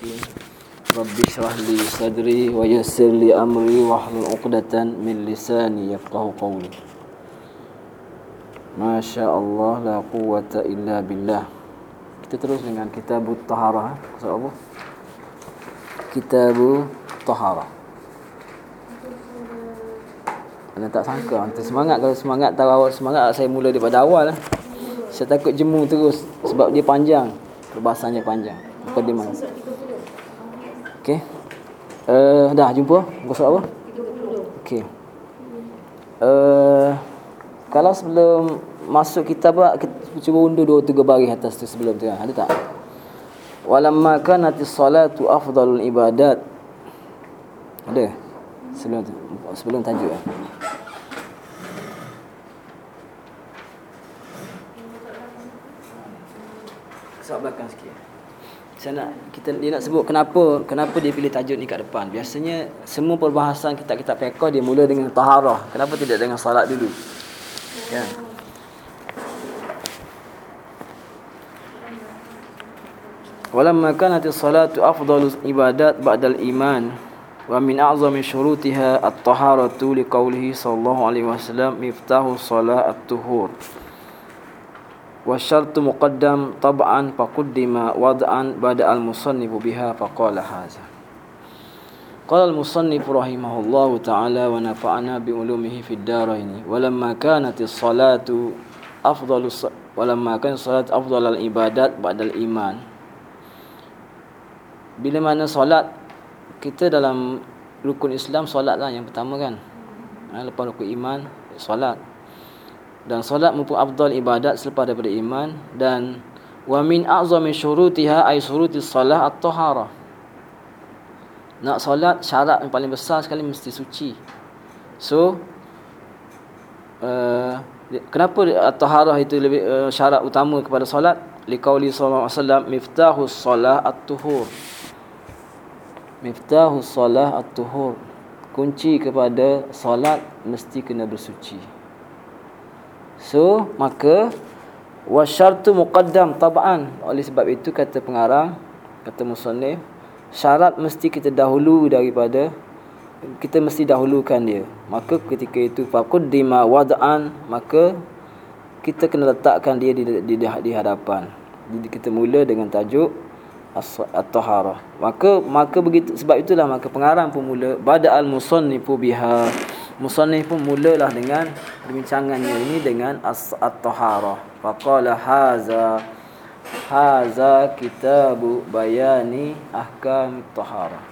hakim Rabbi syrah li sadri wa yassir li amri wa hlul uqdatan min lisani قولي qawli. Masya Allah la quwata illa billah. Kita terus dengan kitab taharah eh, maksud apa kitab taharah. Anda tak sangka Anda semangat. Kalau semangat tahu awal semangat saya mula daripada awal lah. saya takut jemu terus sebab dia panjang. Perbahasannya panjang. Bukan dia mana Okay uh, Dah jumpa. Muka apa? Okay uh, Kalau sebelum Masuk kitab Kita cuba undur dua tiga baris atas tu sebelum tu Ada tak? Walamma kanati salatu afdalul ibadat. Ada? Sebelum tu Sebelum tajuk eh? Kesat belakang sikit. Saya nak kita dia nak sebut kenapa kenapa dia pilih tajuk ni kat depan. Biasanya semua perbahasan kita kita fiqh dia mula dengan taharah. Kenapa tidak dengan salat dulu? Ya. Walamma kanat as-salatu afdalu ibadat ba'da al-iman wa min a'zami syurutiha at-taharatu liqaulihi sallallahu alaihi wasallam miftahu salat at-tuhur. والشرط مقدم طبعا فقدم وضعا بدأ المصنف بها فقال هذا قال المصنف رحمه الله تعالى ونفعنا بعلومه في الدارين ولما كانت الصلاة أفضل ولما كانت الصلاة أفضل العبادات بعد الإيمان bila mana solat kita dalam rukun Islam solat lah yang pertama kan lepas rukun iman solat dan solat merupakan afdal ibadat selepas daripada iman dan wa min a'zami syurutiha ay syurutis salah at-taharah. Nak solat syarat yang paling besar sekali mesti suci. So uh, kenapa at-taharah itu lebih uh, syarat utama kepada solat? Liqauli sallallahu alaihi wasallam miftahus salah at-tuhur. Miftahus salah at-tuhur. Kunci kepada solat mesti kena bersuci So maka wasyartu muqaddam tab'an. Oleh sebab itu kata pengarang kata musannif syarat mesti kita dahulu daripada kita mesti dahulukan dia. Maka ketika itu faqaddima wad'an maka kita kena letakkan dia di di, di, di hadapan. Jadi kita mula dengan tajuk at-taharah. Maka maka begitu sebab itulah maka pengarang pun mula bada al-musannifu biha Musannif pun mulalah dengan perbincangannya ini dengan at-taharah. Faqala haza haza kitabu bayani ahkam at-taharah.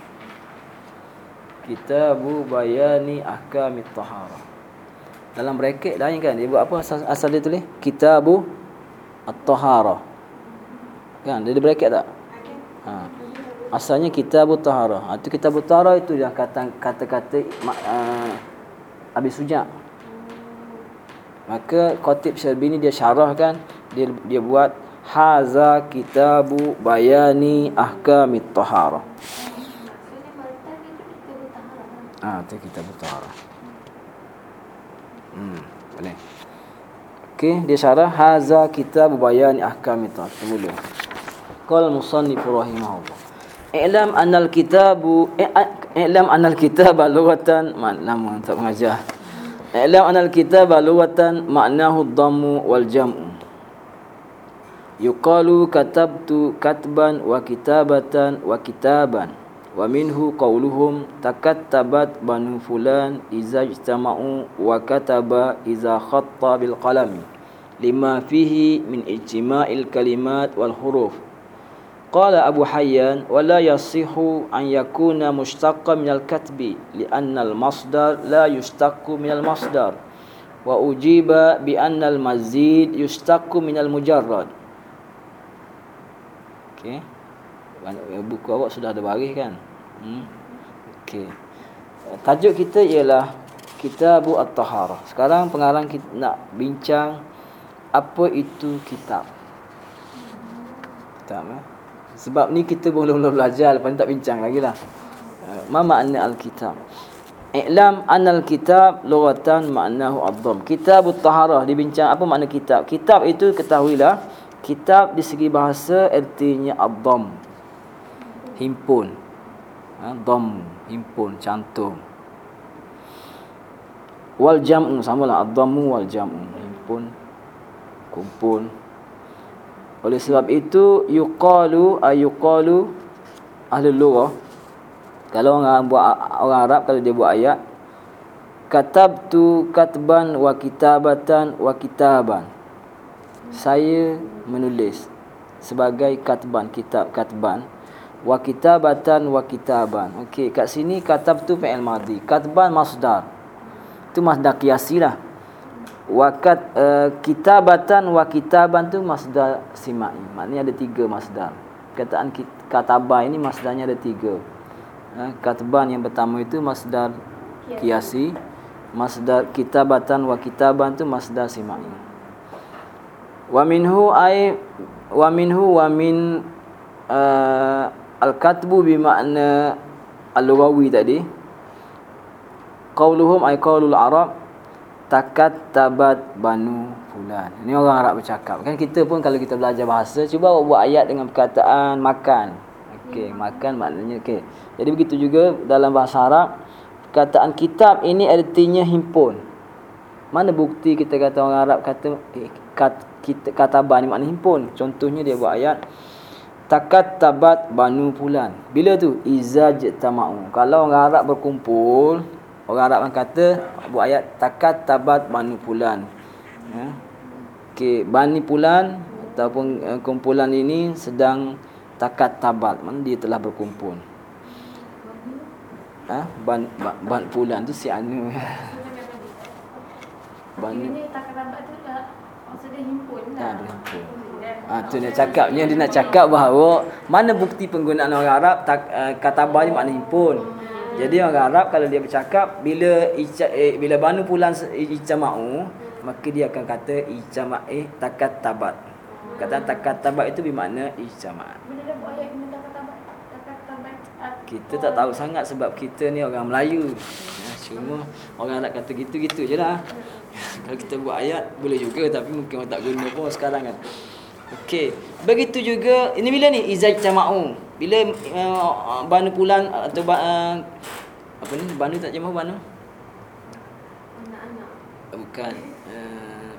Kitabu bayani ahkam at-taharah. Dalam bracket lain kan dia buat apa asal, asal dia tulis? Kitabu at-taharah. Kan dia ada bracket tak? Ha. Asalnya kitabu at-taharah. Itu kitabu at-taharah itu yang kata kata-kata uh, Abi Suja' Maka Qatib Syarbini dia syarahkan dia dia buat haza kitabu bayani ahkamit taharah. Ah, tu kitab taharah. Hmm, boleh. Okey, dia syarah haza kitabu bayani ahkamit taharah. Qala musannif rahimahullah. I'lam anal kitabu i'lam anal kitaba lughatan nama tak mengajar. I'lam anal kitaba lughatan ma'nahu dhammu wal jam'u. Yuqalu katabtu katban wa kitabatan wa kitaban wa minhu qawluhum takattabat banu fulan iza ijtama'u wa kataba iza khatta bil qalami lima fihi min ijtima'il kalimat wal huruf Qala Abu Hayyan wala yasihu an yakuna mushtaqqan min al-katbi li'anna al-masdar la yushtaqqu min al-masdar wa ujiba bi anna al-mazid yushtaqqu min al-mujarrad. Okey. Buku awak sudah ada baris kan? Hmm. Okey. Tajuk kita ialah Kitabu At-Taharah. Sekarang pengarang kita nak bincang apa itu kitab. Kitab eh? Sebab ni kita belum belum belajar lepas ni tak bincang lagi lah. Eh, ma makna al-kitab? I'lam anal kitab lughatan ma'nahu adzam. Kitab taharah dibincang apa makna kitab? Kitab itu ketahuilah kitab di segi bahasa artinya adzam. himpun ha, dom himpun cantum wal jam'u samalah ad-dhammu wal jam'u himpun kumpul oleh sebab itu yuqalu ayuqalu ahli lughah. Kalau orang buat orang Arab kalau dia buat ayat katabtu katban wa kitabatan wa kitaban. Saya menulis sebagai katban kitab katban. Wa kitabatan wa kitaban. Okey kat sini katabtu fi'il madhi. Katban masdar. Itu masdar kiasi lah wa kat, uh, kitabatan wa kitaban tu masdar simai maknanya ada tiga masdar. Kataan kataba ini masdarnya ada tiga. Uh, katban yang pertama itu masdar kiasi masdar kitabatan wa kitaban tu masdar simai wa minhu ay wa minhu wa min uh, al-katbu bi makna al-lughawi tadi. Qauluhum ay qaulul arab takat tabat banu fulan ini orang Arab bercakap kan kita pun kalau kita belajar bahasa cuba buat ayat dengan perkataan makan okey makan maknanya okey jadi begitu juga dalam bahasa Arab perkataan kitab ini artinya himpun. Mana bukti kita kata orang Arab kata eh, kat, kita kata ban ni makna himpun. Contohnya dia buat ayat takat tabat banu pulan. Bila tu izaj tamau. Kalau orang Arab berkumpul, orang Arab kan kata buat ayat takat tabat banu pulan. Ya. Okey, bani pulan ataupun uh, kumpulan ini sedang takat tabat. Mana dia telah berkumpul ha? ban, ban, ban pulan tu si anu ban ini tak kerabat tu tak maksudnya himpun lah. Ha, tu dia cakapnya dia nak cakap bahawa mana bukti penggunaan orang Arab tak uh, kata ni makna himpun. Jadi orang Arab kalau dia bercakap bila ica, eh, bila banu pulan ijma'u maka dia akan kata ijma'ih takat tabat. Kata takat tabat itu bermakna buat ayat kita tak tahu sangat sebab kita ni orang Melayu. Ya, cuma orang nak kata gitu-gitu je lah. Kalau kita buat ayat boleh juga tapi mungkin orang tak guna pun sekarang kan. Okey. Begitu juga ini bila ni izaj. Bila uh, banu pulan atau uh, apa ni banu tak jemaah banu? Anak-anak. Bukan. Uh,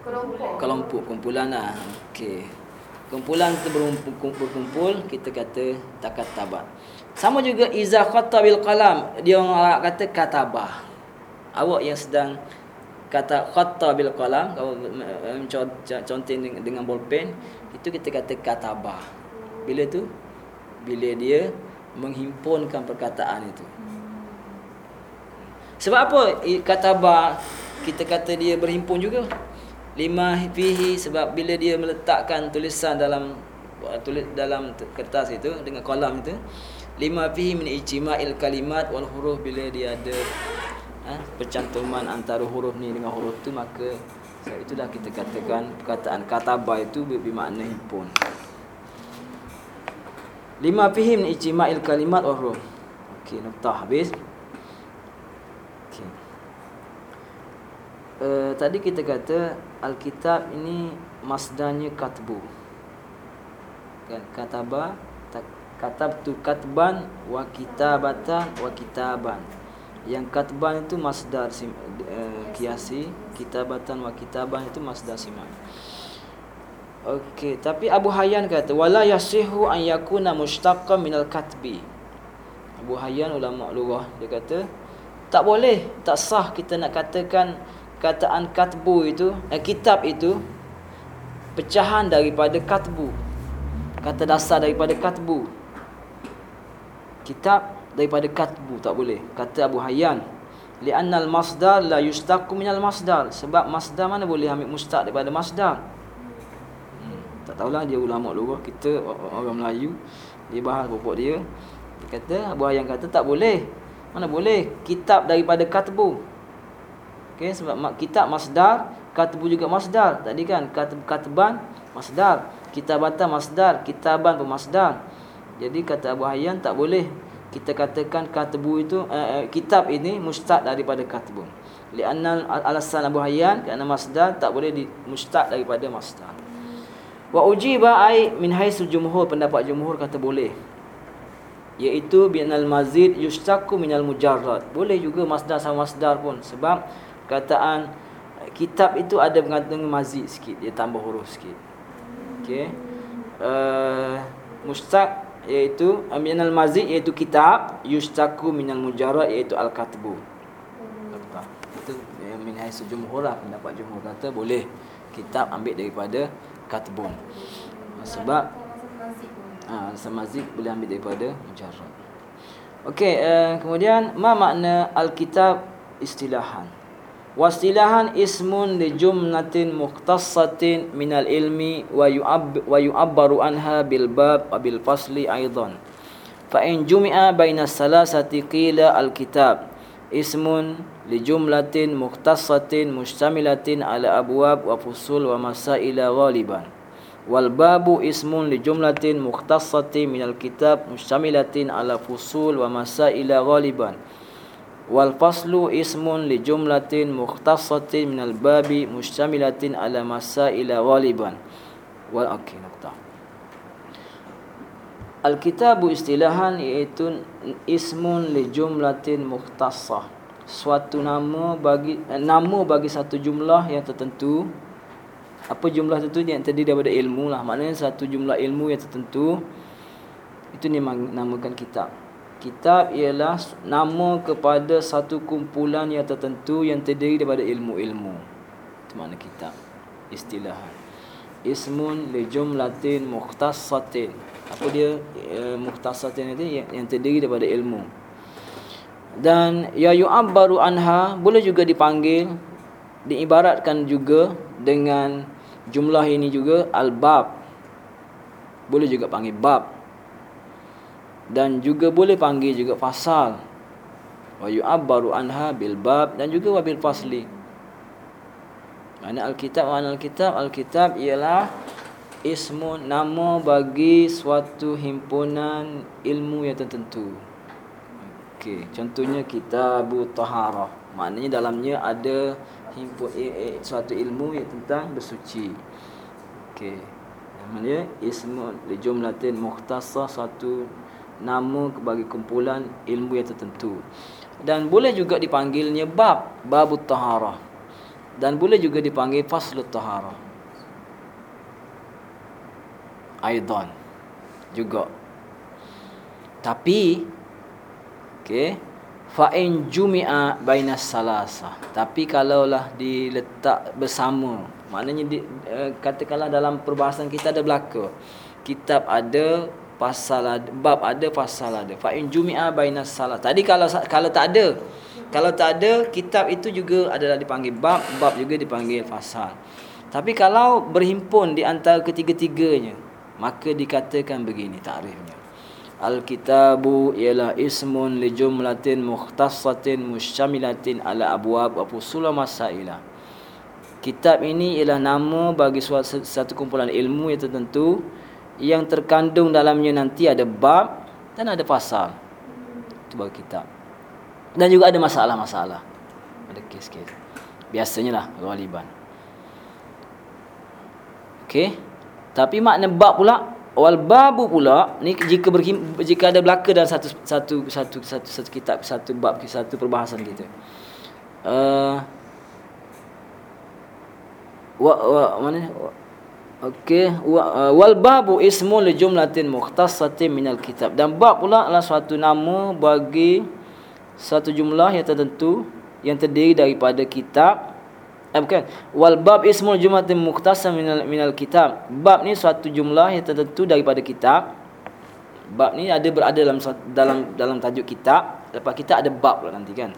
kelompok. Kelompok kumpulan lah. Okey kumpulan kita berkumpul kita kata takat tabah sama juga iza khata bil qalam dia orang kata katabah awak yang sedang kata khata bil qalam kalau contoh dengan bolpen itu kita kata katabah bila tu? Bila dia menghimpunkan perkataan itu. Sebab apa? Katabah kita kata dia berhimpun juga. Lima fihi sebab bila dia meletakkan tulisan dalam tulis dalam kertas itu dengan kolam itu lima fihi min ijma'il kalimat wal huruf bila dia ada ha, percantuman antara huruf ni dengan huruf tu maka sebab itulah kita katakan perkataan kataba itu bermakna himpun lima fihi min ijma'il kalimat wal huruf okey noktah habis Uh, tadi kita kata Alkitab ini masdarnya katbu. Kan kataba katab tu katban wa kitabatan wa kitaban. Yang katban itu masdar uh, kiasi, kitabatan wa kitaban itu masdar simak. Okey, tapi Abu Hayyan kata wala yasihu an yakuna mushtaqqan minal katbi. Abu Hayyan ulama lughah dia kata tak boleh, tak sah kita nak katakan kataan katbu itu eh, kitab itu pecahan daripada katbu kata dasar daripada katbu. Kitab daripada katbu tak boleh kata Abu Hayyan. Li'annal masdar la yustaqu minal masdar. Sebab masdar mana boleh ambil mustaq daripada masdar tak tahulah dia ulama luar kita orang Melayu dia bahas pokok dia dia kata Abu Hayyan kata tak boleh mana boleh kitab daripada katbu Okey sebab kitab masdar, katbu juga masdar. Tadi kan katb katban masdar, kitabatan masdar, kitaban pun masdar. Jadi kata Abu Hayyan tak boleh kita katakan katbu itu uh, uh, kitab ini mustaq daripada katbu. Lianna alasan Abu Hayyan kerana masdar tak boleh di mustaq daripada masdar. Wa ujiba ai min haisul jumhur pendapat jumhur kata boleh. Iaitu binal mazid yustaku minal mujarrad. Boleh juga masdar sama masdar pun sebab kataan kitab itu ada mengandung mazid sikit, dia tambah huruf sikit. Okey. Uh, mustaq iaitu minal mazid iaitu kitab yustaku minal mujarrad iaitu al-katbu. Itu min haisul jumhur lah pendapat jumhur kata boleh kitab ambil daripada katbun. Sebab ah ha, samazik boleh ambil daripada mujarrad okey uh, kemudian ma makna alkitab istilahan. Wastilahan ismun li jumlatin mukhtassatin minal ilmi wa yu'ab wa yu'abbaru anha bil bab wa bil fasli aidan. Fa in jumi'a baina salasati qila alkitab ismun li jumlatin mukhtassatin mustamilatin ala abwab wa fusul wa masaila ghaliban wal babu ismun li jumlatin mukhtassatin minal kitab mustamilatin ala fusul wa masaila ghaliban wal faslu ismun li jumlatin mukhtassatin minal babi mustamilatin ala masaila ghaliban wal okay, nukta Al-kitabu istilahan iaitu ismun li jumlatin mukhtassah. Suatu nama bagi eh, nama bagi satu jumlah yang tertentu. Apa jumlah tertentu yang terdiri daripada ilmu lah. Maknanya satu jumlah ilmu yang tertentu itu ni namakan kitab. Kitab ialah nama kepada satu kumpulan yang tertentu yang terdiri daripada ilmu-ilmu. Itu makna kitab. Istilahan. Ismun li jumlatin mukhtassatin apa dia uh, muhtasatin itu yang, yang terdiri daripada ilmu dan ya yu'abbaru anha boleh juga dipanggil diibaratkan juga dengan jumlah ini juga al-bab. Boleh juga panggil bab. Dan juga boleh panggil juga fasal. Wa yu'abbaru anha bil bab dan juga wa bil fasli. Mana al-kitab? Wa al-kitab? Al-kitab ialah ismu nama bagi suatu himpunan ilmu yang tertentu. Okey, contohnya kitabut taharah. Maknanya dalamnya ada himpun eh, eh, suatu ilmu yang tentang bersuci. Okey. Namanya ismu li jumlatin mukhtasah satu nama bagi kumpulan ilmu yang tertentu. Dan boleh juga dipanggilnya bab, babut taharah. Dan boleh juga dipanggil faslut taharah aidan juga tapi okey. Fa in jumi'a bainas salasa. Tapi kalaulah diletak bersama maknanya di, uh, katakanlah dalam perbahasan kita ada belaka. Kitab ada pasal ada bab ada pasal ada. Fa in jumi'a bainas salas tadi kalau kalau tak ada kalau tak ada kitab itu juga adalah dipanggil bab bab juga dipanggil fasal tapi kalau berhimpun di antara ketiga-tiganya maka dikatakan begini takrifnya Al-kitabu ialah ismun li jumlatin mukhtassatin musyamilatin ala abwab wa fusul masaila. Kitab ini ialah nama bagi suatu satu kumpulan ilmu yang tertentu yang terkandung dalamnya nanti ada bab dan ada pasal. Itu bagi kitab. Dan juga ada masalah-masalah. Ada kes-kes. Biasanya lah ghaliban. Okey. Tapi makna bab pula wal babu pula ni jika berhim, jika ada belaka dalam satu satu satu satu satu kitab satu bab satu perbahasan kita. Uh, wa, wa mana Okey, uh, wal babu ismu li jumlatin mukhtassatin minal kitab. Dan bab pula adalah suatu nama bagi satu jumlah yang tertentu yang terdiri daripada kitab eh, bukan. Wal bab ismul jumlatin mukhtasar minal minal kitab. Bab ni suatu jumlah yang tertentu daripada kitab. Bab ni ada berada dalam dalam dalam tajuk kitab. Lepas kita ada bab pula nanti kan?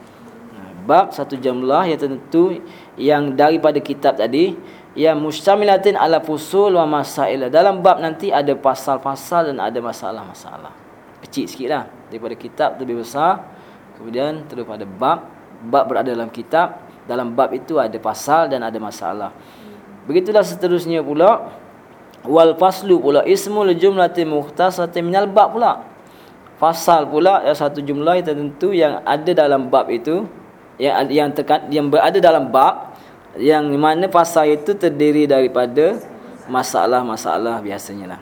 Ha, bab satu jumlah yang tertentu yang daripada kitab tadi yang mustamilatin ala fusul wa masail. Dalam bab nanti ada pasal-pasal dan ada masalah-masalah. Kecil sikitlah daripada kitab lebih besar kemudian terus pada bab. Bab berada dalam kitab dalam bab itu ada pasal dan ada masalah. Begitulah seterusnya pula wal faslu pula ismul jumlati mukhtasatin minal bab pula. Fasal pula ya satu jumlah tertentu yang ada dalam bab itu yang yang tekan yang berada dalam bab yang mana pasal itu terdiri daripada masalah-masalah biasanya lah.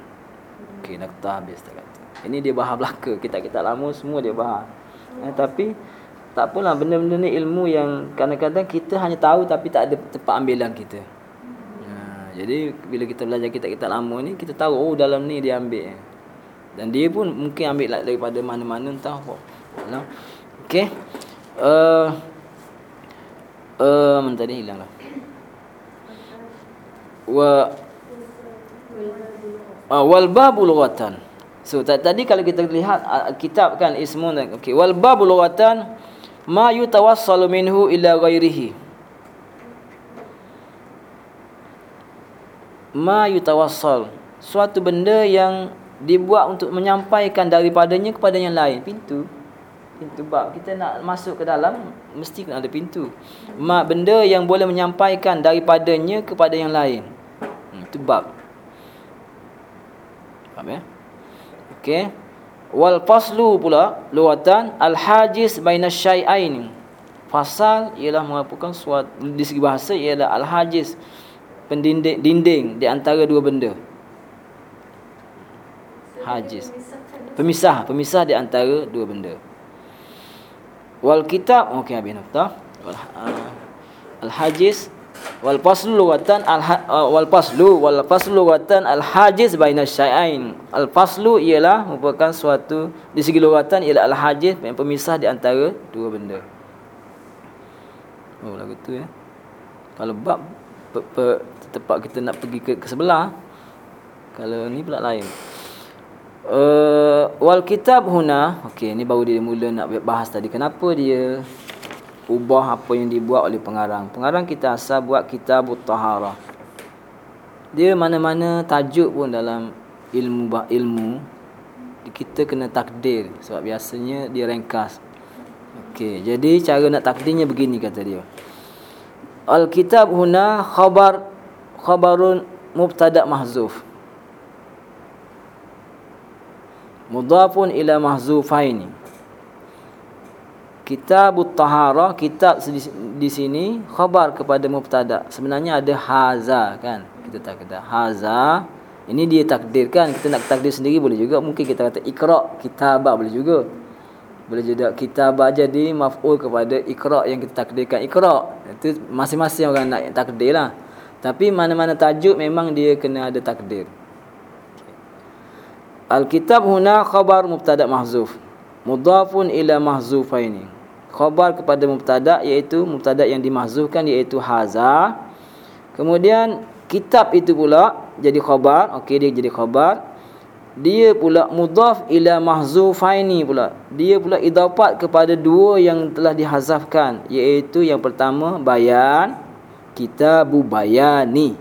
Okey, dah kata habis tak. Ini dia bahas belaka. Kita-kita lama semua dia bahas. Eh, tapi tak apalah benda-benda ni ilmu yang kadang-kadang kita hanya tahu tapi tak ada tempat ambilan kita. Ha, jadi bila kita belajar kita-kita lama ni kita tahu oh dalam ni dia ambil. Dan dia pun mungkin ambil daripada mana-mana entah apa. Okey. Uh, uh, mana tadi hilang lah. Wa uh, wal babul lughatan. So tadi kalau kita lihat uh, kitab kan ismun okey wal babul lughatan ma yutawassalu minhu ila ghairihi. Ma yutawassal. Suatu benda yang dibuat untuk menyampaikan daripadanya kepada yang lain. Pintu. Pintu bab. Kita nak masuk ke dalam mesti kena ada pintu. Ma benda yang boleh menyampaikan daripadanya kepada yang lain. Hmm, itu bab. Faham ya? Okey Wal faslu pula luatan al hajiz baina syai'ain. Fasal ialah merupakan suatu di segi bahasa ialah al hajiz pendinding dinding di antara dua benda. Hajiz. Pemisah, pemisah di antara dua benda. Wal kitab okey habis nafta. Uh, al hajiz wal faslu lughatan al uh, wal faslu wal faslu lughatan al hajiz baina syai'ain. Al faslu ialah merupakan suatu di segi lughatan ialah al hajiz yang pemisah di antara dua benda. Oh lagu tu ya. Kalau bab tempat kita nak pergi ke, ke sebelah kalau ni pula lain. Uh, wal kitab huna okey ni baru dia mula nak bahas tadi kenapa dia ubah apa yang dibuat oleh pengarang. Pengarang kita asal buat kitab taharah. Dia mana-mana tajuk pun dalam ilmu ilmu kita kena takdir sebab biasanya dia ringkas. Okey, jadi cara nak takdirnya begini kata dia. Al-kitab huna khabar khabarun mubtada mahzuf. Mudhafun ila mahzufaini kitab tahara kitab di, sini khabar kepada mubtada. Sebenarnya ada haza kan? Kita tak kata haza. Ini dia takdirkan kita nak takdir sendiri boleh juga. Mungkin kita kata ikra kitabah boleh juga. Boleh juga kitabah jadi maf'ul kepada ikra yang kita takdirkan. Ikra itu masing-masing orang nak takdir lah. Tapi mana-mana tajuk memang dia kena ada takdir. Al-kitab huna khabar mubtada mahzuf. Mudhafun ila mahzufaini khabar kepada mubtada iaitu mubtada yang dimahzufkan iaitu haza. Kemudian kitab itu pula jadi khabar. Okey dia jadi khabar. Dia pula mudhaf ila mahzufaini pula. Dia pula idafat kepada dua yang telah dihazafkan iaitu yang pertama bayan kitabu bayani.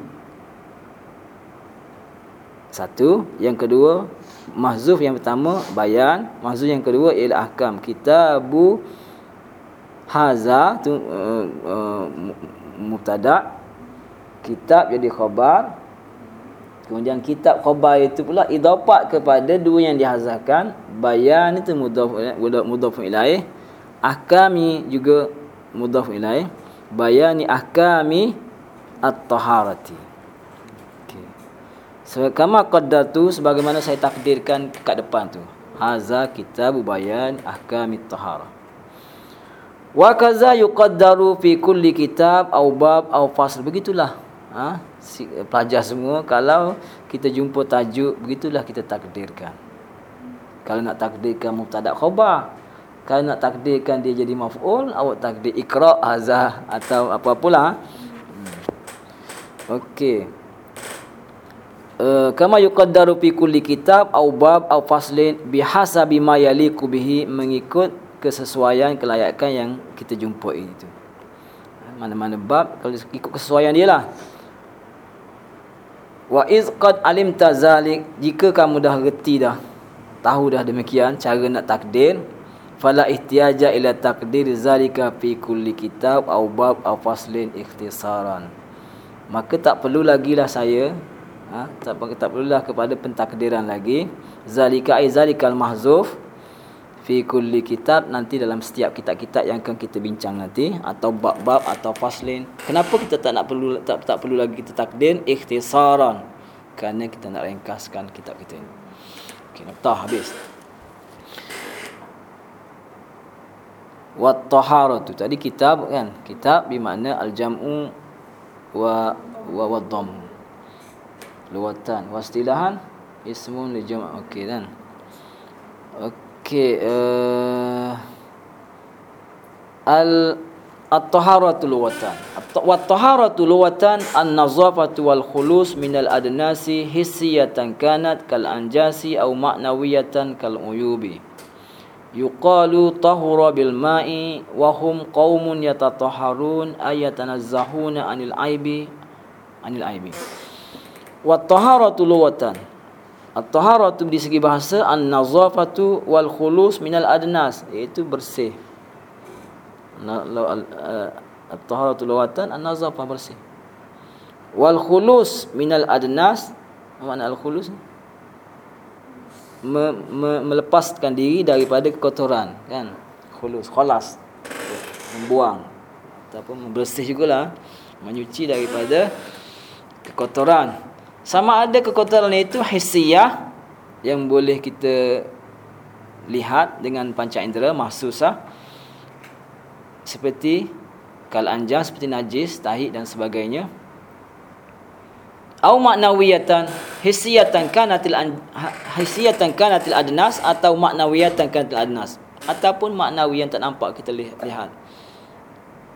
Satu. Yang kedua mahzuf yang pertama bayan. Mahzuf yang kedua ialah ahkam kitabu haza tu uh, uh, mubtada kitab jadi khabar. Kemudian kitab khabar itu pula idafat kepada dua yang dihazahkan. Bayan itu mudhaf mudhaf ilaih. Ahkami juga mudhaf ilaih. Bayani ahkami at-taharati. Okey. So, kama qaddatu sebagaimana saya takdirkan kat depan tu. Haza kitab bayan ahkami at-taharah Wa kaza yuqaddaru fi kulli kitab au bab au fasl. Begitulah. Ha? Si, pelajar semua kalau kita jumpa tajuk begitulah kita takdirkan. Kalau nak takdirkan mubtada khabar, kalau nak takdirkan dia jadi maf'ul, awak takdir ikra hazah atau apa-apalah. Hmm. Okey. Uh, kama yuqaddaru fi kulli kitab au bab au faslin bihasabi ma yaliqu bihi mengikut kesesuaian kelayakan yang kita jumpa itu. Mana-mana bab kalau ikut kesesuaian dia lah. Wa iz qad alimta zalik jika kamu dah reti dah tahu dah demikian cara nak takdir fala ihtiyaja ila takdir zalika fi kulli kitab au bab au faslin ikhtisaran maka tak perlu lagi lah saya ha, tak, tak perlulah kepada pentakdiran lagi zalika ai zalikal mahzuf fi kulli kitab nanti dalam setiap kitab-kitab yang akan kita bincang nanti atau bab-bab atau faslin kenapa kita tak nak perlu tak tak perlu lagi kita takdir ikhtisaran kerana kita nak ringkaskan kitab kita ini. Okey, notah habis. Wat taharatu tadi kitab kan? Kitab bermakna al-jam'u wa wa wadham. Luwatan, wastilahan ismun li jam' okey kan? Uh, al at-taharatu luwatan. Wat-taharatu luwatan an-nazafatu wal khulus min al-adnasi hissiyatan kanat kal anjasi aw ma'nawiyatan kal uyubi. Yuqalu tahura bil ma'i wa hum qaumun yatatahharun ayatanazzahuna anil aibi anil aibi. Wat-taharatu luwatan. At-taharatu di segi bahasa an-nazafatu wal khulus min al-adnas iaitu bersih. At-taharatul lawatan an-nazafah bersih. Wal khulus minal adnas makna al khulus me, me, melepaskan diri daripada kekotoran kan? Khulus khalas. Membuang. Ataupun membersih jugalah menyuci daripada kekotoran sama ada kekotoran itu hissiyah yang boleh kita lihat dengan panca indera mahsusah seperti kal seperti najis, tahid dan sebagainya. Au maknawiyatan hissiyatan kanatil ha, hissiyatan kanatil adnas atau maknawiyatan kanatil adnas ataupun maknawi yang tak nampak kita lihat.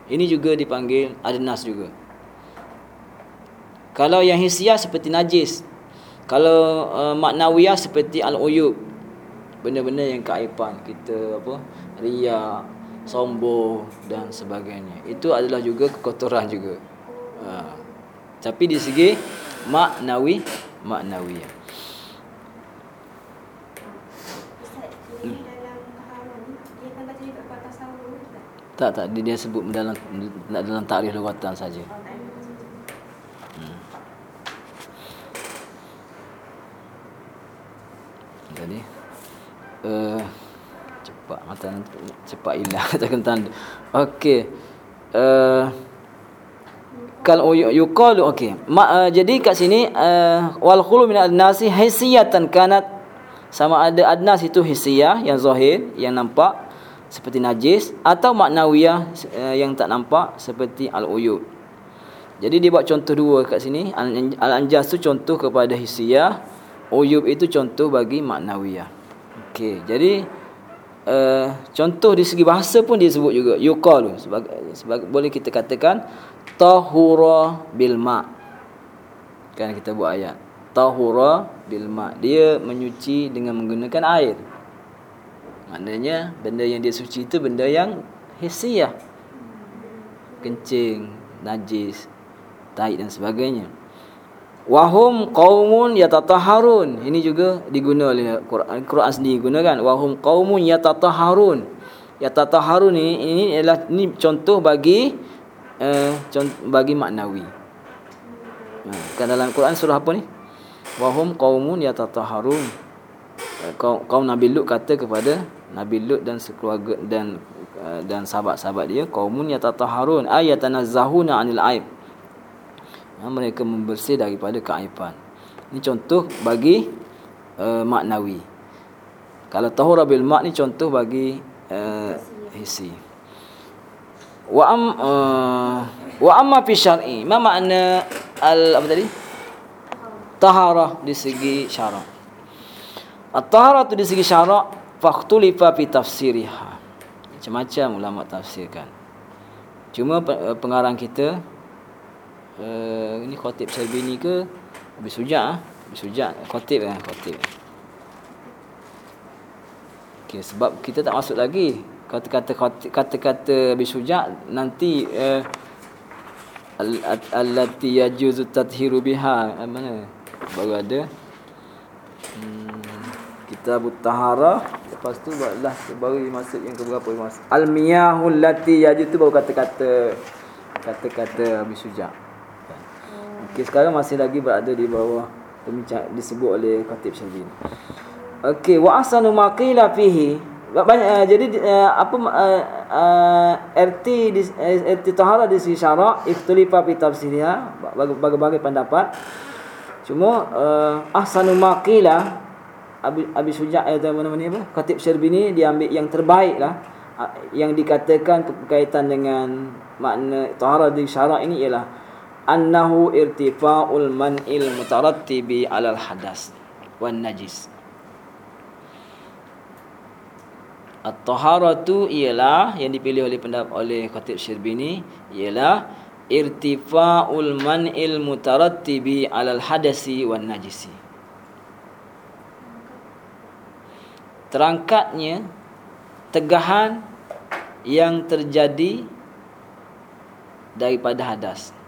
Ini juga dipanggil adnas juga. Kalau yang hissiyah seperti najis. Kalau uh, maknawiyah seperti al-uyub. Benda-benda yang keaiban kita apa? Riya, sombong dan sebagainya. Itu adalah juga kekotoran juga. Ha. Tapi di segi maknawi, maknawi. Hmm. Tak tak dia, dia sebut dalam dalam takrif lugatan saja. Jadi uh, cepat mata cepat hilang takkan tanda okey. Uh, kalau yuqalu okey. Ma, uh, jadi kat sini uh, wal khulu min adnasi hisiyatan kanat. Sama ada adnas itu hisiyah yang zahir yang nampak seperti najis atau maknawiyah uh, yang tak nampak seperti al uyub jadi dia buat contoh dua kat sini. Al anjas tu contoh kepada hisiyah uyub itu contoh bagi maknawiyah. Okey jadi uh, contoh di segi bahasa pun dia sebut juga. Yuqalu sebagai, sebagai boleh kita katakan tahura bil ma. Kan kita buat ayat. Tahura bil ma. Dia menyuci dengan menggunakan air. Maknanya benda yang dia suci itu benda yang hissiyah kencing najis tahi dan sebagainya Wahum qaumun yatatahharun. Ini juga diguna oleh Quran. Quran sendiri gunakan. Wahum qaumun yatatahharun. Yatatahharun ini ini adalah ini contoh bagi uh, contoh bagi maknawi. Nah, kan dalam Quran surah apa ni? Wahum qaumun yatatahharun. Eh, kaum, kaum Nabi Lut kata kepada Nabi Lut dan sekeluarga dan uh, dan sahabat-sahabat dia qaumun yatatahharun ayatanazzahuna anil aib ha, mereka membersih daripada keaiban. Ini contoh bagi uh, maknawi. Kalau tahura bil mak ni contoh bagi uh, hisi. Wa am uh, wa amma fi syar'i. Ma makna al apa tadi? Tahara di segi syarak. At-tahara tu di segi syarak faqtulifa fi tafsiriha. Macam-macam ulama tafsirkan. Cuma pengarang kita uh, ini khatib Syarbini ke? Habis sujak ah. Habis sujak. Khatib kan khatib. Okey sebab kita tak masuk lagi. Kata-kata kata-kata habis sujak nanti uh, allati yajuzu tadhiru biha. Eh, mana? Baru ada. Hmm, kitab tahara lepas tu barulah baru masuk yang keberapa masuk. Al miyahul lati yajuzu baru kata-kata kata-kata habis sujak Okey, sekarang masih lagi berada di bawah pembincang disebut oleh Khatib Syahid. Okey, wa asanu ma qila fihi. Banyak uh, jadi uh, apa uh, uh, RT di uh, RT tahara di sisi syarak ikhtilafa fi tafsirnya bagi-bagi pendapat. Cuma uh, ahsanu maqila Abi Abi Suja' eh, atau mana-mana apa? Khatib Syarbini dia ambil yang terbaik lah ah, yang dikatakan berkaitan dengan makna tahara di syarak ini ialah annahu irtifa'ul man'il mutarattibi 'alal hadas wan najis. At-taharatu ialah yang dipilih oleh pendapat oleh Khatib Syirbini ialah irtifa'ul man'il mutarattibi 'alal hadasi wan najisi. Terangkatnya tegahan yang terjadi daripada hadas.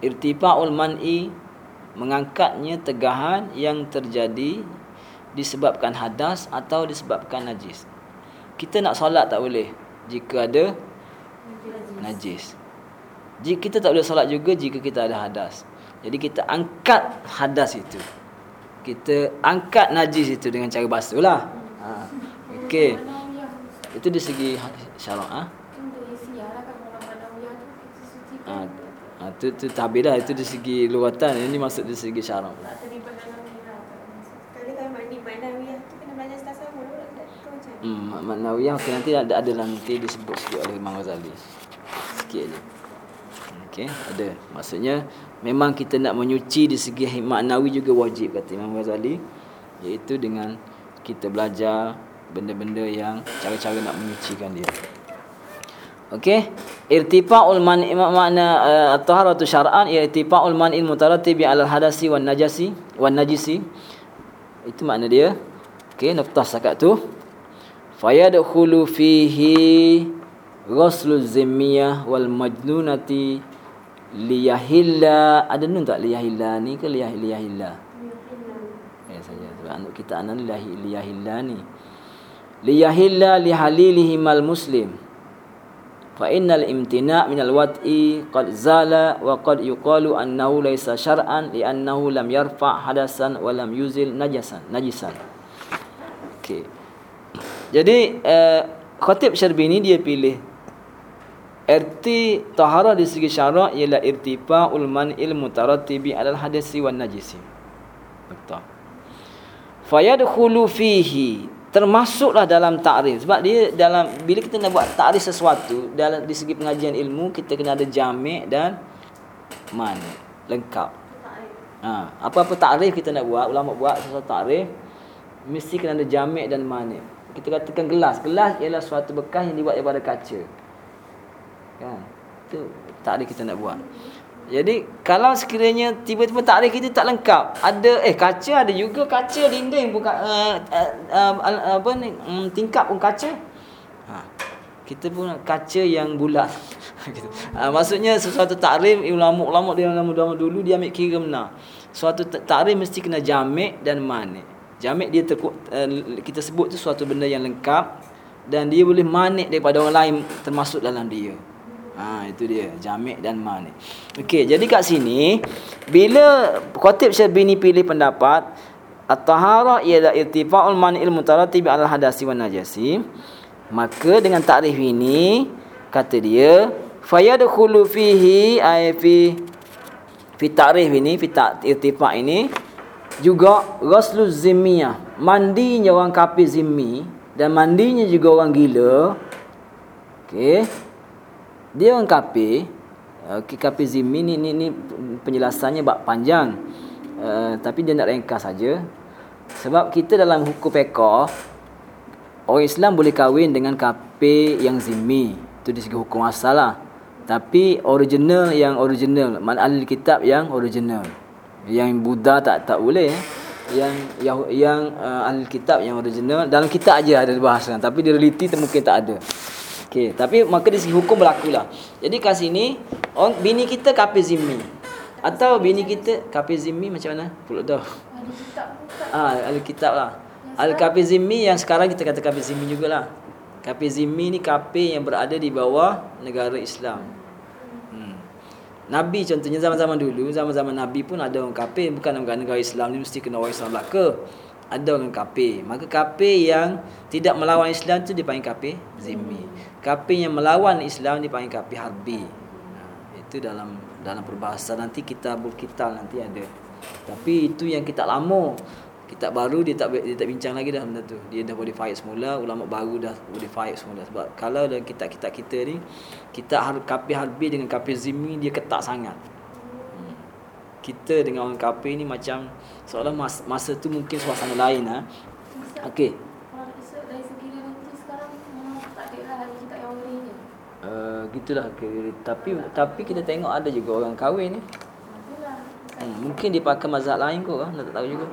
Irtifa'ul man'i mengangkatnya tegahan yang terjadi disebabkan hadas atau disebabkan najis kita nak solat tak boleh jika ada najis. Jika kita tak boleh solat juga jika kita ada hadas. Jadi kita angkat hadas itu. Kita angkat najis itu dengan cara basuhlah. Ha. Okey. Itu di segi syarak ah. Ha. Ha, tu tu tabir dah itu di segi luatan ini masuk di segi syarak. Hmm, Maknawiyah okay, nanti ada ada nanti disebut sikit oleh Imam Ghazali. Sikit aja. Okey, ada. Maksudnya memang kita nak menyuci di segi maknawi juga wajib kata Imam Ghazali iaitu dengan kita belajar benda-benda yang cara-cara nak menyucikan dia. Okey, irtifa'ul man makna uh, at-taharatu syar'an irtifa'ul man'il mutarattibi 'ala al-hadasi wan najasi wan najisi. Itu makna dia. Okey, noktah sakat tu. Fayadkhulu fihi ghuslu zimmiyah wal majnunati liyahilla. Ada nun tak liyahilla ni ke liyah liyahilla? Ya saja. Sebab anak kita anak liyahilla ni. Liyahilla lihalilihi mal muslim fa innal imtina' min al wat'i qad zala wa qad yuqalu annahu laysa syar'an li annahu lam yarfa' hadasan wa lam yuzil najasan najisan okey jadi uh, Khatib Syarbini dia pilih Erti tahara di segi syarak ialah irtifa'ul man'il mutarattibi alal hadasi wan najisi. Betul. Fayadkhulu fihi termasuklah dalam takrif sebab dia dalam bila kita nak buat takrif sesuatu dalam di segi pengajian ilmu kita kena ada jami' dan man lengkap. Ha, apa-apa takrif kita nak buat ulama buat sesuatu takrif mesti kena ada jami' dan mani' kita katakan gelas. Gelas ialah suatu bekas yang dibuat daripada kaca. Kan? Itu tak ada kita nak buat jadi kalau sekiranya tiba-tiba tak ada kita tak lengkap ada eh kaca ada juga. Kaca dinding bukan uh, uh, uh, uh, apa ni um, tingkap pun kaca. Ha kita pun kaca yang bulat. Ha, maksudnya sesuatu takrif ulama-ulama dia ulama dulu dia ambil kira benar. Suatu takrif mesti kena jamek dan manik. Jamik dia terku, uh, kita sebut tu suatu benda yang lengkap dan dia boleh manik daripada orang lain termasuk dalam dia. Ha itu dia. Jamik dan manik. Okey, jadi kat sini bila Khatib Syarbini pilih pendapat at-tahara ialah irtifa'ul manil mutaratib 'ala hadasi wan najasi, maka dengan takrif ini kata dia fayadkhulu fihi ay fi fi ta'rif ini fi irtifa' ini juga ghuslu zimmiyah. Mandinya orang kafir zimmi dan mandinya juga orang gila. Okey dia orang kafir okey kafir zimmi ni ni, ni penjelasannya bab panjang. Uh, tapi dia nak ringkas saja. Sebab kita dalam hukum fiqh orang Islam boleh kahwin dengan kafir yang zimmi itu di segi hukum asal lah. Tapi original yang original man ahli kitab yang original. Yang Buddha tak tak boleh eh. yang yang yang uh, ahli kitab yang original dalam kitab aja ada bahasa tapi di realiti mungkin tak ada okey tapi maka di segi hukum berlakulah. Jadi kat sini orang bini kita kafir zimmi. Atau bini kita kafir zimmi macam mana? Pula dah ah ahli kitab lah al kafir zimmi yang sekarang kita kata kafir zimmi jugalah. Kafir zimmi ni kafir yang berada di bawah negara Islam. Nabi contohnya zaman-zaman dulu, zaman-zaman Nabi pun ada orang kafir bukan negara, negara Islam ni mesti kena orang Islam belaka. Ada orang kafir. Maka kafir yang tidak melawan Islam tu dipanggil kafir zimmi. Kafir yang melawan Islam dipanggil kafir harbi. Itu dalam dalam perbahasan nanti kita berkitab nanti ada Tapi itu yang kita lama. Kitab baru dia tak dia tak bincang lagi dah benda tu. Dia dah boleh fight semula, ulama baru dah boleh fight semula sebab kalau dalam kitab-kitab kita ni kita harus kapi harbi dengan kapi zimmi dia ketat sangat. Kita dengan orang kapi ni macam seolah masa, masa tu mungkin suasana lain ha. Okey. Gitulah tapi tapi kita tengok ada juga orang kahwin ni. Hmm, mungkin dia pakai mazhab lain kot kan, tak tahu juga.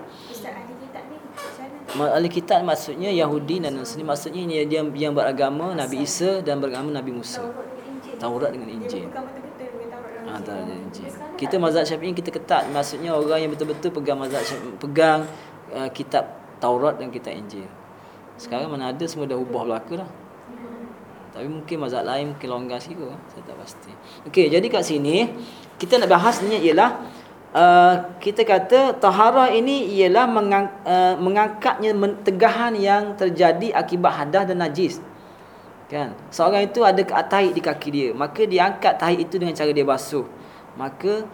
Ahli kitab maksudnya Yahudi dan Nasrani maksudnya ini dia yang beragama Nabi Isa dan beragama Nabi Musa. Taurat dengan Injil. Ah, Taurat dengan Injil. Kita mazhab Syafi'i kita ketat maksudnya orang yang betul-betul pegang mazhab pegang uh, kitab Taurat dan kitab Injil. Sekarang mana ada semua dah ubah belaka dah. Tapi mungkin mazhab lain mungkin longgar sikit. Saya tak pasti. Okey, jadi kat sini kita nak bahas ni ialah uh, kita kata tahara ini ialah mengang, uh, mengangkatnya tegahan yang terjadi akibat hadas dan najis. Kan? Seorang itu ada tahi di kaki dia, maka dia angkat tahi itu dengan cara dia basuh. Maka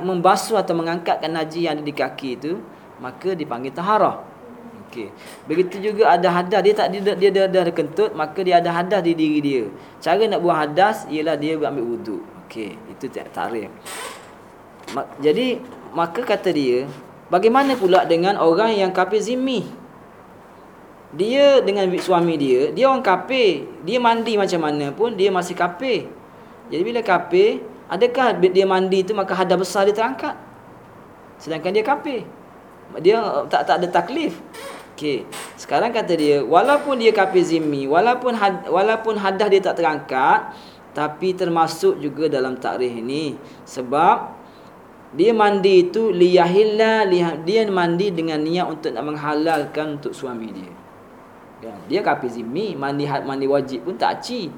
membasuh atau mengangkatkan najis yang ada di kaki itu, maka dipanggil tahara. Okey. Begitu juga ada hadas dia tak dia dia, dah kentut maka dia ada hadas di diri dia. Cara nak buang hadas ialah dia ambil wuduk. Okey, itu tak tarikh. Jadi maka kata dia, bagaimana pula dengan orang yang kafir zimmi? Dia dengan suami dia, dia orang kafir, dia mandi macam mana pun dia masih kafir. Jadi bila kafir, adakah dia mandi tu maka hadas besar dia terangkat? Sedangkan dia kafir. Dia tak tak ada taklif. Okey. Sekarang kata dia, walaupun dia kafir zimmi, walaupun had, walaupun hadas dia tak terangkat, tapi termasuk juga dalam takrih ini sebab dia mandi itu liyahilla dia mandi dengan niat untuk nak menghalalkan untuk suami dia. Kan? Dia kafir zimmi, mandi had mandi wajib pun tak ci.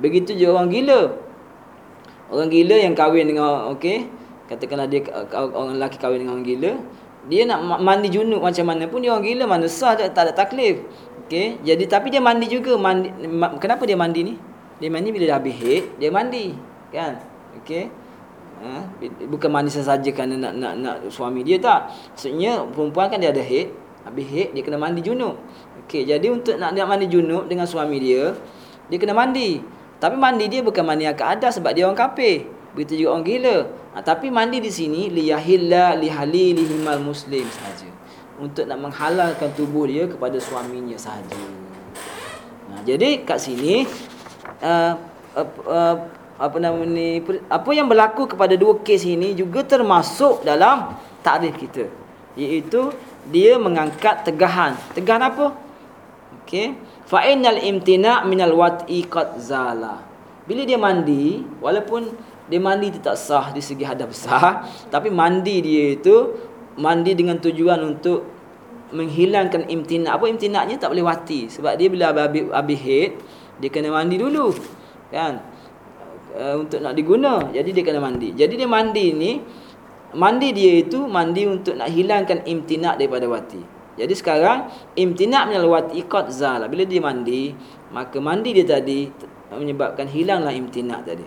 Begitu je orang gila. Orang gila yang kahwin dengan okey, katakanlah dia orang lelaki kahwin dengan orang gila, dia nak mandi junub macam mana pun dia orang gila mana sah tak, tak ada taklif. Okey, jadi tapi dia mandi juga mandi kenapa dia mandi ni? Dia mandi bila dah haid, dia mandi, kan? Okey ha? bukan mandi saja kerana nak nak nak suami dia tak maksudnya perempuan kan dia ada haid habis haid dia kena mandi junub okey jadi untuk nak dia mandi junub dengan suami dia dia kena mandi tapi mandi dia bukan mandi akad ada sebab dia orang kafir begitu juga orang gila. Ha, tapi mandi di sini liyahilla lihali lihimal muslim saja untuk nak menghalalkan tubuh dia kepada suaminya sahaja. Nah, jadi kat sini uh, uh, uh, apa nama ni apa yang berlaku kepada dua kes ini juga termasuk dalam takrif kita. Iaitu dia mengangkat tegahan. Tegahan apa? Okey. Fa innal imtina minal wat'i qad zala. Bila dia mandi walaupun dia mandi itu tak sah di segi hadap besar tapi mandi dia itu mandi dengan tujuan untuk menghilangkan imtina apa imtinanya tak boleh wati sebab dia bila habis haid dia kena mandi dulu kan uh, untuk nak diguna. Jadi dia kena mandi. Jadi dia mandi ni mandi dia itu mandi untuk nak hilangkan imtinak daripada wati. Jadi sekarang imtinak minal wati qad zala. Bila dia mandi, maka mandi dia tadi menyebabkan hilanglah imtinak tadi.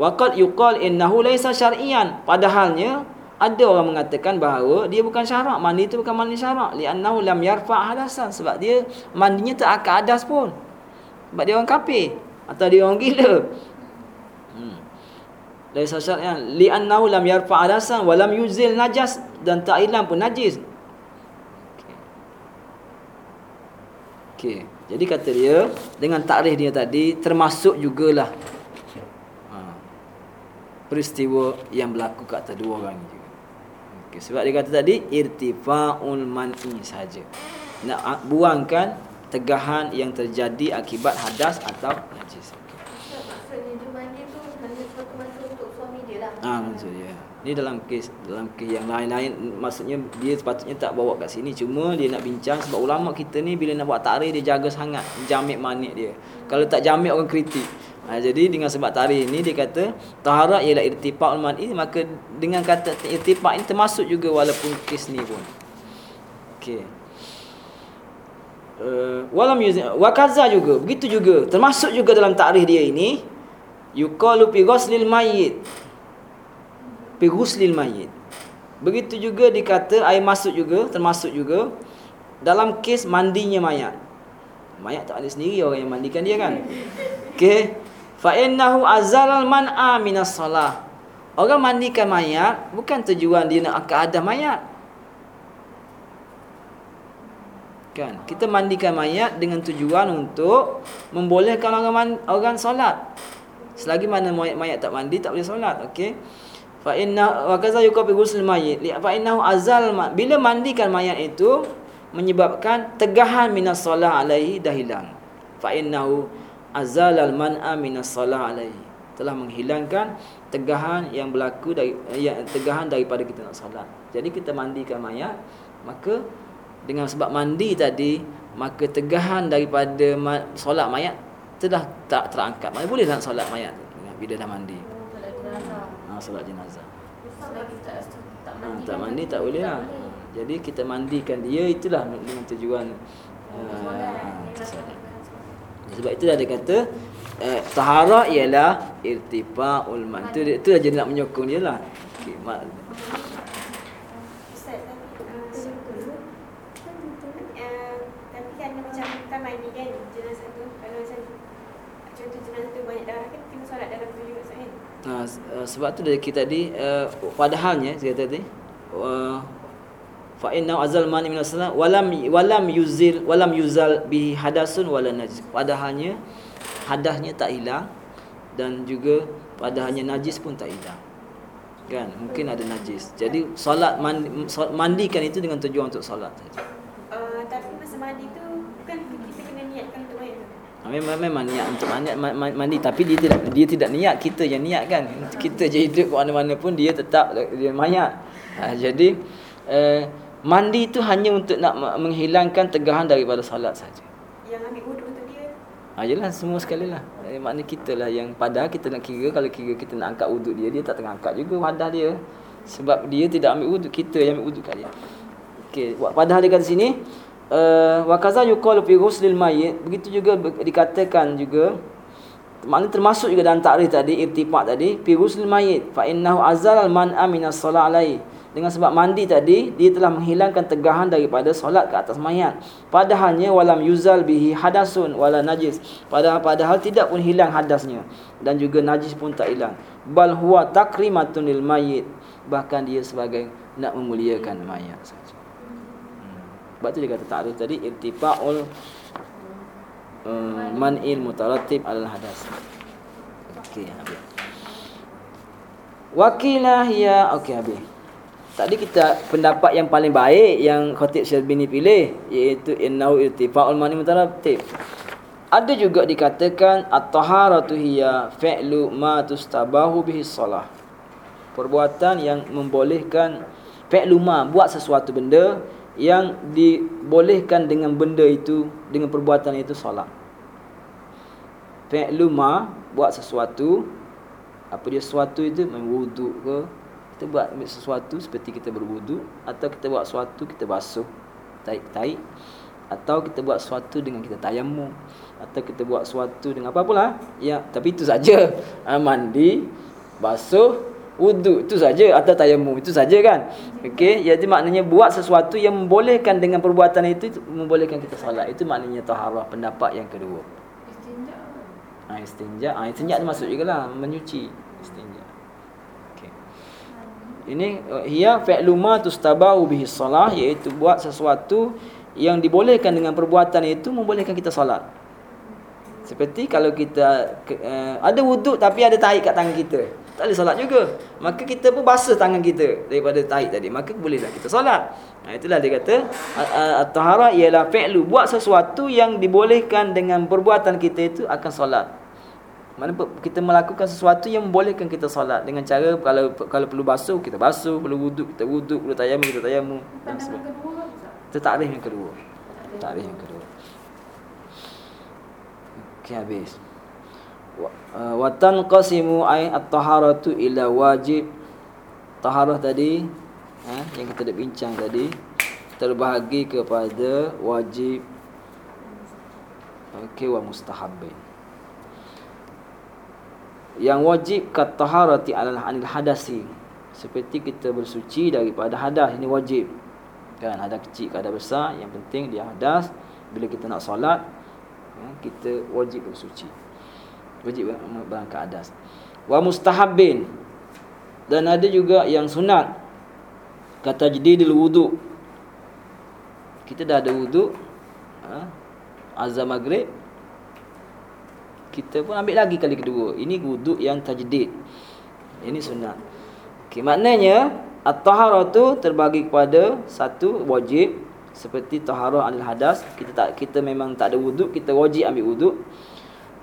Waqad yuqal innahu laysa syar'iyan. Padahalnya ada orang mengatakan bahawa dia bukan syarak. Mandi itu bukan mandi syarak. Li'annahu lam yarfa' hadasan. Sebab dia mandinya tak akan hadas pun. Sebab dia orang kafir atau dia orang gila hmm. dari syaratnya li annahu lam yarfa alasan wa lam yuzil najas dan tak hilang pun najis okey jadi kata dia dengan takrif dia tadi termasuk jugalah peristiwa yang berlaku kat atas dua orang juga okay, sebab dia kata tadi irtifa'ul man'i saja nak buangkan tegahan yang terjadi akibat hadas atau najis. Maksudnya dia mandi tu hanya suatu masa untuk suami dia lah. Ah, maksud dia. Ni dalam kes dalam kes yang lain-lain maksudnya dia sepatutnya tak bawa kat sini cuma dia nak bincang sebab ulama kita ni bila nak buat tarikh dia jaga sangat jamik manik dia. Kalau tak jamik orang kritik. Ha, jadi dengan sebab tarikh ni dia kata taharat ialah irtifaq al-man'i maka dengan kata irtifaq ini termasuk juga walaupun kes ni pun. Okey uh, walam yuzi wa kaza juga begitu juga termasuk juga dalam takrif dia ini yuqalu fi ghuslil mayyit fi ghuslil mayit. Begitu juga dikata air masuk juga termasuk juga dalam kes mandinya mayat. Mayat tak ada sendiri orang yang mandikan dia kan. Okey. Fa innahu azalal man'a minas salah. Orang mandikan mayat bukan tujuan dia nak adah mayat. Kan? Kita mandikan mayat dengan tujuan untuk membolehkan orang man, orang solat. Selagi mana mayat-mayat tak mandi tak boleh solat, okey? Fa inna wa kaza yuqabi ghusl mayit. Fa innahu azal bila mandikan mayat itu menyebabkan tegahan minas salah alaihi dah hilang. Fa innahu azalal man'a minas salah alaihi. Telah menghilangkan tegahan yang berlaku dari yang tegahan daripada kita nak solat. Jadi kita mandikan mayat, maka dengan sebab mandi tadi maka tegahan daripada solat mayat telah tak terangkat. Mana boleh nak solat mayat bila dah mandi solat jenazah. Ha, tak mandi tak boleh lah. Jadi kita mandikan dia itulah dengan tujuan uh, sebab itulah dia kata uh, taharah ialah irtifa'ul man. Itu itu aja nak menyokong dia lah. Okay, mak. Ha, sebab tu dari kita tadi uh, padahalnya saya kata tadi uh, fa inna azal mani min asna walam walam yuzil walam yuzal bi hadasun wala najis. Padahalnya hadahnya tak hilang dan juga padahalnya najis pun tak hilang. Kan? Mungkin ada najis. Jadi solat mandi, mandikan itu dengan tujuan untuk solat saja. Uh, tapi masa mandi tu bukan kita kena niatkan untuk mayat Memang memang niat untuk mandi, mandi. Tapi dia tidak dia tidak niat kita yang niat kan. Kita je hidup mana-mana pun dia tetap dia mayat. Ha, jadi eh, mandi itu hanya untuk nak menghilangkan tegahan daripada salat saja. Yang ambil wuduk untuk dia. Ha jelah semua sekali lah. Eh, makna kita lah yang padahal kita nak kira kalau kira kita nak angkat wuduk dia dia tak tengah angkat juga wadah dia. Sebab dia tidak ambil wuduk kita yang ambil wuduk kat dia. Okey, padahal dia kata sini uh, wa kaza yuqalu fi ghuslil mayyit begitu juga dikatakan juga makna termasuk juga dalam takrif tadi irtifaq tadi fi ghuslil mayyit fa innahu azal man amina salat alai dengan sebab mandi tadi dia telah menghilangkan tegahan daripada solat ke atas mayat. Padahalnya walam yuzal bihi hadasun wala najis. Padahal padahal tidak pun hilang hadasnya. Dan juga najis pun tak hilang. Bal huwa takrimatun lil mayyit bahkan dia sebagai nak memuliakan mayat sebab tu dia kata ta'rif tadi irtifa'ul um, man'il mutaratib al hadas. Okey, habis. Wakilah ya okey habis. Tadi kita pendapat yang paling baik yang Khatib Syarbini pilih iaitu innahu irtifa'ul man'il mutaratib. Ada juga dikatakan at-taharatu hiya fi'lu ma tustabahu bihi shalah. Perbuatan yang membolehkan fi'lu ma buat sesuatu benda yang dibolehkan dengan benda itu dengan perbuatan itu solat. Fi'lu ma buat sesuatu apa dia sesuatu itu wuduk ke kita buat sesuatu seperti kita berwuduk atau kita buat sesuatu kita basuh taik-taik atau kita buat sesuatu dengan kita tayamum atau kita buat sesuatu dengan apa-apalah. Ya tapi itu saja. Ha, mandi basuh wuduk itu saja. Atau tayamum itu saja kan? Okey jadi maknanya buat sesuatu yang membolehkan dengan perbuatan itu membolehkan kita solat. Itu maknanya taharah pendapat yang kedua. Istinja. Ha, istinja. Ha, istinja tu masuk jugalah menyuci ini hiya fi'lu ma tustabau bihi salah iaitu buat sesuatu yang dibolehkan dengan perbuatan itu membolehkan kita solat seperti kalau kita uh, ada wuduk tapi ada tahi kat tangan kita tak boleh solat juga. Maka kita pun basuh tangan kita daripada tahi tadi. Maka bolehlah kita solat. Nah, itulah dia kata at-tahara ialah fi'lu buat sesuatu yang dibolehkan dengan perbuatan kita itu akan solat. Mana kita melakukan sesuatu yang membolehkan kita solat dengan cara kalau kalau perlu basuh kita basuh, perlu wuduk kita wuduk, perlu tayamum kita tayamum dan sebagainya. Itu takrif yang kedua. Takrif yang kedua. Okey habis. Wa tanqasimu ay at-taharatu ila wajib taharah tadi ha, yang kita dah bincang tadi terbahagi kepada wajib okey wa mustahabbin yang wajib kat taharati alal anil hadasi. Seperti kita bersuci daripada hadas ini wajib. Kan? Hadas kecil ke hadas besar yang penting dia hadas. Bila kita nak solat ya, kita wajib bersuci. Wajib berangkat hadas. Wa mustahabbin. Dan ada juga yang sunat. Kata jadidil wudu. Kita dah ada wudu ha? azam maghrib kita pun ambil lagi kali kedua. Ini wudu yang tajdid. Ini sunat Okay, maknanya at-taharah tu terbagi kepada satu wajib seperti taharah anil hadas. Kita tak kita memang tak ada wuduk kita wajib ambil wuduk.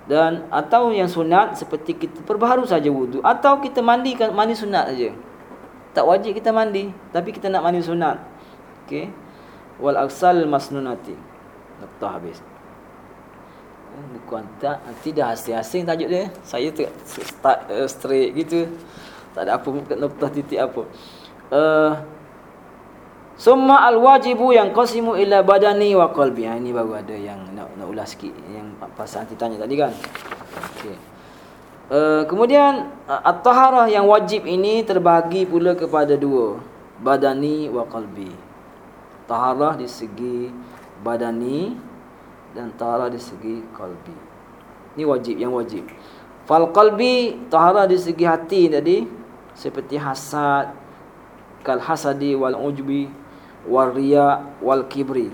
Dan atau yang sunat seperti kita perbaharu saja wuduk atau kita mandi mandi sunat saja. Tak wajib kita mandi tapi kita nak mandi sunat. Okey. Wal aksal masnunati. Nokta habis tak nanti dah asing-asing tajuk dia saya tu start uh, straight gitu tak ada apa noktah titik apa uh, Summa al-wajibu yang qasimu ila badani wa qalbi. Ha, ini baru ada yang nak nak ulas sikit yang pasal nanti tanya tadi kan. Okey. Uh, kemudian uh, at-taharah yang wajib ini terbagi pula kepada dua, badani wa qalbi. Taharah di segi badani dan taharah di segi qalbi. Ini wajib yang wajib. Fal qalbi taharah di segi hati tadi seperti hasad kal hasadi wal ujbi wal riya wal kibri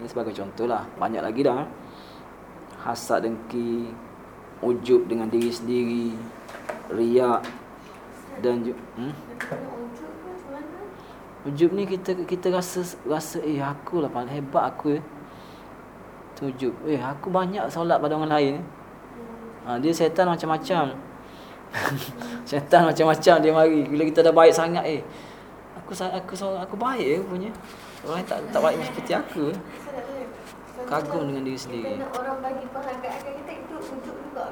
ini sebagai contohlah banyak lagi dah hasad dengki ujub dengan diri sendiri riya dan hmm? ujub ni kita kita rasa rasa eh aku lah paling hebat aku eh ujub eh aku banyak solat pada orang lain ha, dia setan macam-macam Syaitan macam-macam dia mari bila kita dah baik sangat eh. Aku aku aku, aku baik eh punya. Orang tak tak baik seperti aku. Kagum dengan diri sendiri. orang bagi penghargaan kita itu wujud juga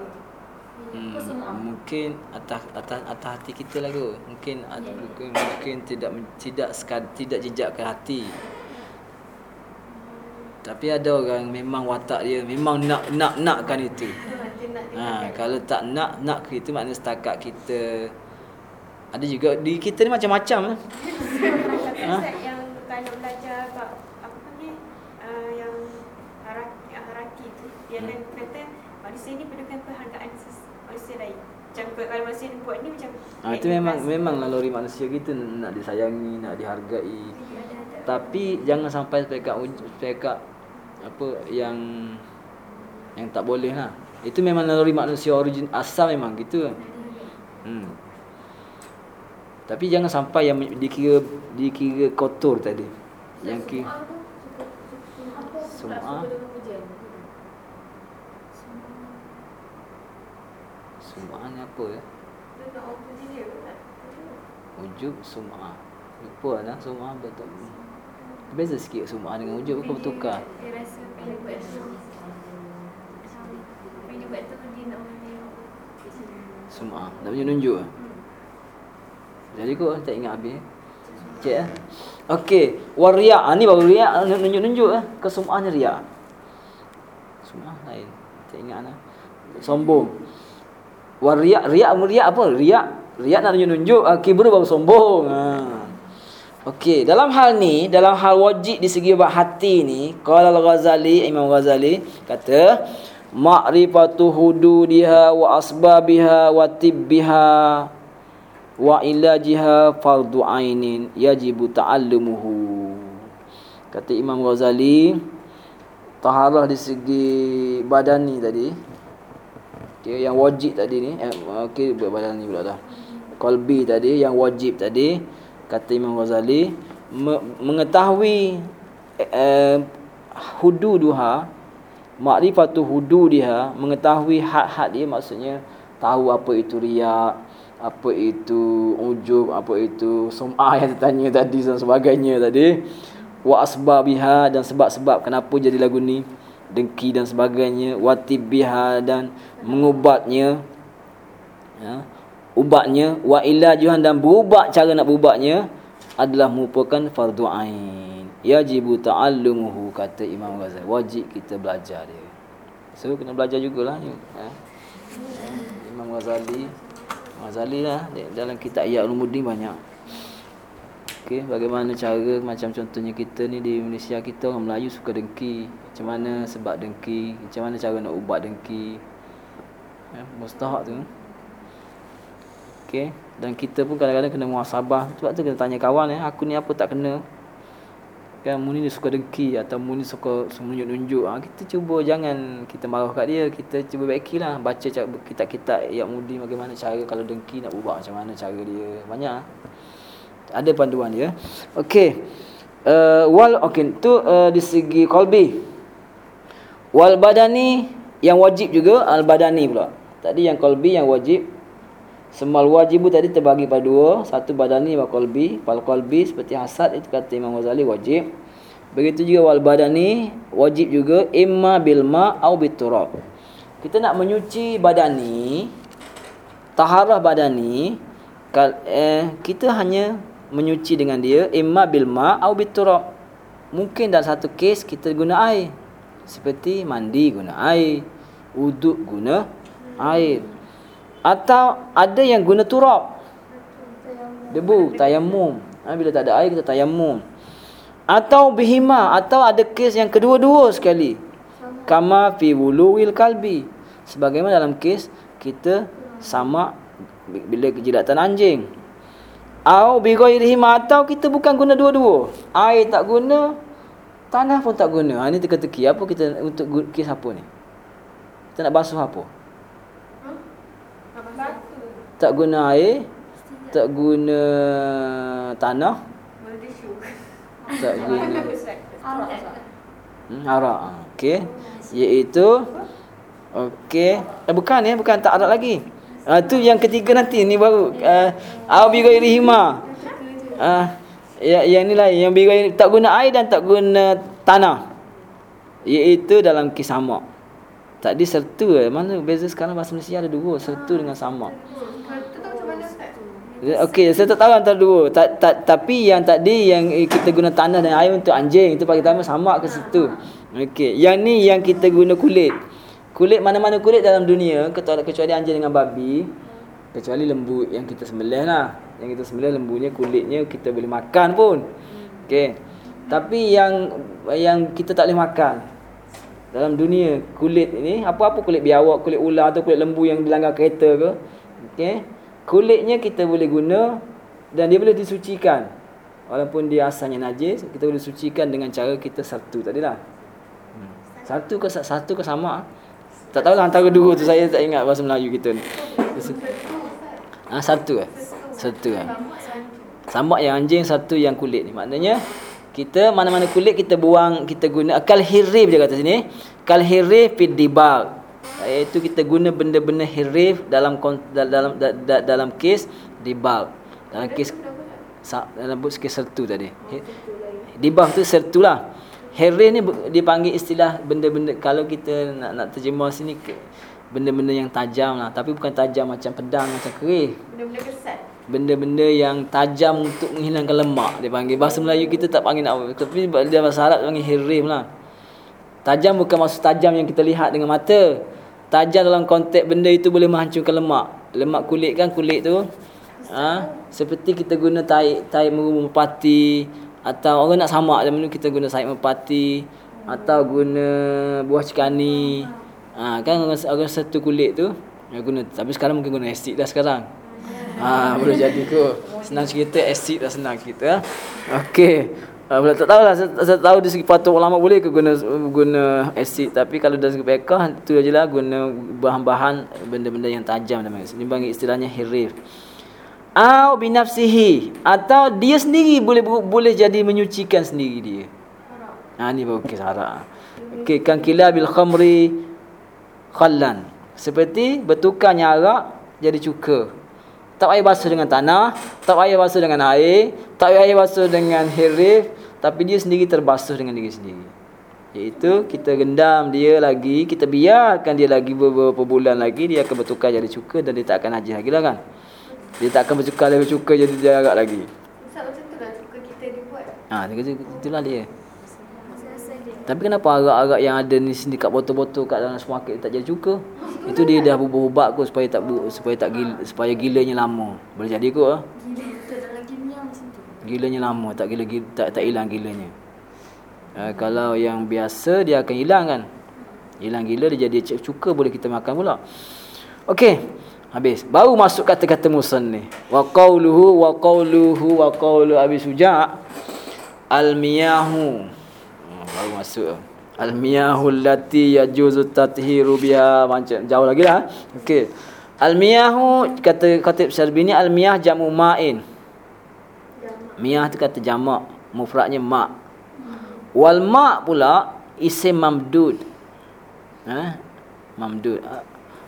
Hmm, mungkin atas atas atas hati kita lah tu. Mungkin yeah. mungkin, mungkin tidak tidak sekad, tidak jejak ke hati. Tapi ada orang memang watak dia memang nak nak nakkan itu. Ha, kalau tak nak nak itu maknanya setakat kita ada juga di kita ni macam-macam. ha? yang kalau belajar apa apa ni uh, yang haraki, haraki tu dia hmm. kata manusia ni perlukan penghargaan manusia lain. Macam kalau manusia buat ni macam Ha, itu memang memang laluri manusia kita nak disayangi, nak dihargai. Tapi jangan sampai sepekat sepekat apa yang yang tak boleh lah. Itu memang naluri manusia origin asal memang gitu. Hmm. Tapi jangan sampai yang dikira dikira kotor tadi. Yang ki Sum'a Sum'a ni apa ya? Ujub sum'a. Lupa lah sum'a betul. Beza sikit sum'a dengan ujub kau bertukar. Dia rasa Sum'ah Tak punya nunjuk Jadi kau tak ingat habis. Cik eh. Okey. Wariak ha, Ni baru riak. Nunjuk-nunjuk eh Ke sum'ah ni riak. Sum'ah lain. Tak ingat lah. Sombong. Wariak Riak. Riak apa? Riak. Riak nak nunjuk-nunjuk. Ha, Kibru baru sombong. Ha. Okey, dalam hal ni, dalam hal wajib di segi hati ni, qala al-Ghazali, Imam Ghazali kata, ma'rifatu hududiha wa asbabiha wa tibbiha wa ilajiha fardu ainin yajibu ta'allumuhu. Kata Imam Ghazali taharah di segi badani tadi okay, yang wajib tadi ni eh, okey badani pula dah qalbi tadi yang wajib tadi kata Imam Ghazali mengetahui eh, hududuha makrifatu hududiha mengetahui had-had dia maksudnya tahu apa itu riak apa itu ujub apa itu sum'ah yang ditanya tadi dan sebagainya tadi wa asbabiha dan sebab-sebab kenapa jadi lagu ni dengki dan sebagainya watibiha dan mengubatnya ya ubatnya wa ilajuhan dan berubat cara nak berubatnya adalah merupakan fardu ain yajibu ta'allumuhu kata Imam Ghazali wajib kita belajar dia so kena belajar jugalah ni ha? Imam Ghazali Ghazali lah dalam kitab Ayat Ulumuddin banyak Okey, bagaimana cara macam contohnya kita ni di Malaysia kita orang Melayu suka dengki. Macam mana sebab dengki? Macam mana cara nak ubat dengki? Ya, mustahak tu. Okey, dan kita pun kadang-kadang kena muasabah. Sebab tu kena tanya kawan eh, aku ni apa tak kena? Kan muni ni suka dengki atau muni suka menunjuk-nunjuk. Ha, kita cuba jangan kita marah kat dia, kita cuba baikilah baca kitab-kitab yang mudi bagaimana cara kalau dengki nak ubah macam mana cara dia. Banyak. Ada panduan dia. Okey. Uh, wal okey tu uh, di segi qalbi. Wal badani yang wajib juga al badani pula. Tadi yang qalbi yang wajib Semal wajibu tadi terbagi pada dua. Satu badani wa qalbi. Fal qalbi seperti hasad itu kata Imam Ghazali wajib. Begitu juga wal badani wajib juga imma bil ma au biturab. Kita nak menyuci badani taharah badani eh, kita hanya menyuci dengan dia imma bil ma au biturab. Mungkin dalam satu kes kita guna air. Seperti mandi guna air, wuduk guna air. Atau ada yang guna turab. Debu, tayamum. Ha, bila tak ada air, kita tayamum. Atau bihima. Atau ada kes yang kedua-dua sekali. Kama fi wuluwil kalbi. Sebagaimana dalam kes, kita sama bila kejidatan anjing. Au bigoirihima. Atau kita bukan guna dua-dua. Air tak guna, tanah pun tak guna. Ha, ini teka-teki. Apa kita untuk kes apa ni? Kita nak basuh apa? Tak guna air tak guna tanah tak guna hmm, arak okey. Iaitu okey. Eh, bukan ya bukan tak arak lagi. Ah tu yang ketiga nanti ni baru. Uh, au bi ghairi hima. Ah ya yang inilah yang bi tak guna air dan tak guna tanah. Iaitu dalam kisamak tadi sertu eh mana beza sekarang bahasa Malaysia ada dua sertu dengan samak Okey, saya tak tahu antara dua. Ta, ta, tapi yang tadi yang kita guna tanah dan air untuk anjing itu bagi tahu sama ke situ. Okey, yang ni yang kita guna kulit. Kulit mana-mana kulit dalam dunia kecuali anjing dengan babi kecuali lembu yang kita sembelih lah. Yang kita sembelih lembunya kulitnya kita boleh makan pun. Okey. Tapi yang yang kita tak boleh makan dalam dunia kulit ini apa-apa kulit biawak, kulit ular atau kulit lembu yang dilanggar kereta ke. Okey kulitnya kita boleh guna dan dia boleh disucikan. Walaupun dia asalnya najis kita boleh sucikan dengan cara kita satu tadilah. Hmm. satu ke satu ke sama? Tak tahu lah antara dua tu saya tak ingat bahasa Melayu kita ni. Ah satu eh? Satu eh? Sama yang anjing satu yang kulit ni. Maknanya kita mana-mana kulit kita buang kita guna. Akal hirif dia kata sini. Kal hirif dibal iaitu kita guna benda-benda hirif dalam dalam dalam, dalam kes dibal dalam kes dalam bus kes sertu tadi. Dibal tu sertu lah. Hirif ni dipanggil istilah benda-benda kalau kita nak nak terjemah sini benda-benda yang tajam lah. Tapi bukan tajam macam pedang macam kerih. Benda-benda kesat benda-benda yang tajam untuk menghilangkan lemak dia panggil. Bahasa Melayu kita tak panggil nak tapi dia bahasa Arab panggil hirif lah. Tajam bukan maksud tajam yang kita lihat dengan mata tajam dalam konteks benda itu boleh menghancurkan lemak. Lemak kulit kan kulit tu. Ha? Seperti kita guna tai tai merpati atau orang nak samak zaman dulu kita guna sayap merpati atau guna buah cikani. Ha, kan orang, orang satu kulit tu yang guna tapi sekarang mungkin guna asid dah sekarang. Ha, boleh jadi ko. Senang cerita asid dah senang kita. Okey. Uh, tak tahu lah saya, saya tahu di segi patut ulama boleh ke guna guna asid tapi kalau dari segi fiqh tu ajalah guna bahan-bahan benda-benda yang tajam dan ini bagi istilahnya hirif. Au binafsihi atau dia sendiri boleh boleh jadi menyucikan sendiri dia. Ha ni baru kisah haram. Okey kan kila bil khamri khallan. Seperti bertukarnya arak jadi cuka. Tak payah basuh dengan tanah, tak payah basuh dengan air, tak payah basuh dengan hirif, tapi dia sendiri terbasuh dengan diri sendiri. Iaitu kita rendam dia lagi, kita biarkan dia lagi beberapa bulan lagi dia akan bertukar jadi cuka dan dia tak akan najis lagi lah kan. Dia tak akan bertukar dari cuka jadi jarak lagi. Macam tu lah cuka kita dibuat. Ha, itulah dia. Tapi kenapa arak-arak yang ada ni sini kat botol-botol kat dalam supermarket tak jadi cuka? Itu dia dah bubuh ubat kot supaya tak bu, supaya tak gila, supaya gilanya lama. Boleh jadi kot ah. Gilanya lama, tak gila, gila tak tak hilang gilanya. Uh, kalau yang biasa dia akan hilang kan. Hilang gila dia jadi cuka boleh kita makan pula. Okey. Habis. Baru masuk kata-kata musannif. Wa qawluhu wa qawluhu wa qawlu Abi Suja' al-miyahu. Hmm, baru masuk. Al-miyahu allati yajuzu tathiru biha. Macam jauh lagi lah. Okey. Al-miyahu kata khatib Syarbini al-miyah jamu ma'in. Miyah tu kata jamak, mufradnya ma'. Wal ma' pula isim mamdud. Ha? Mamdud.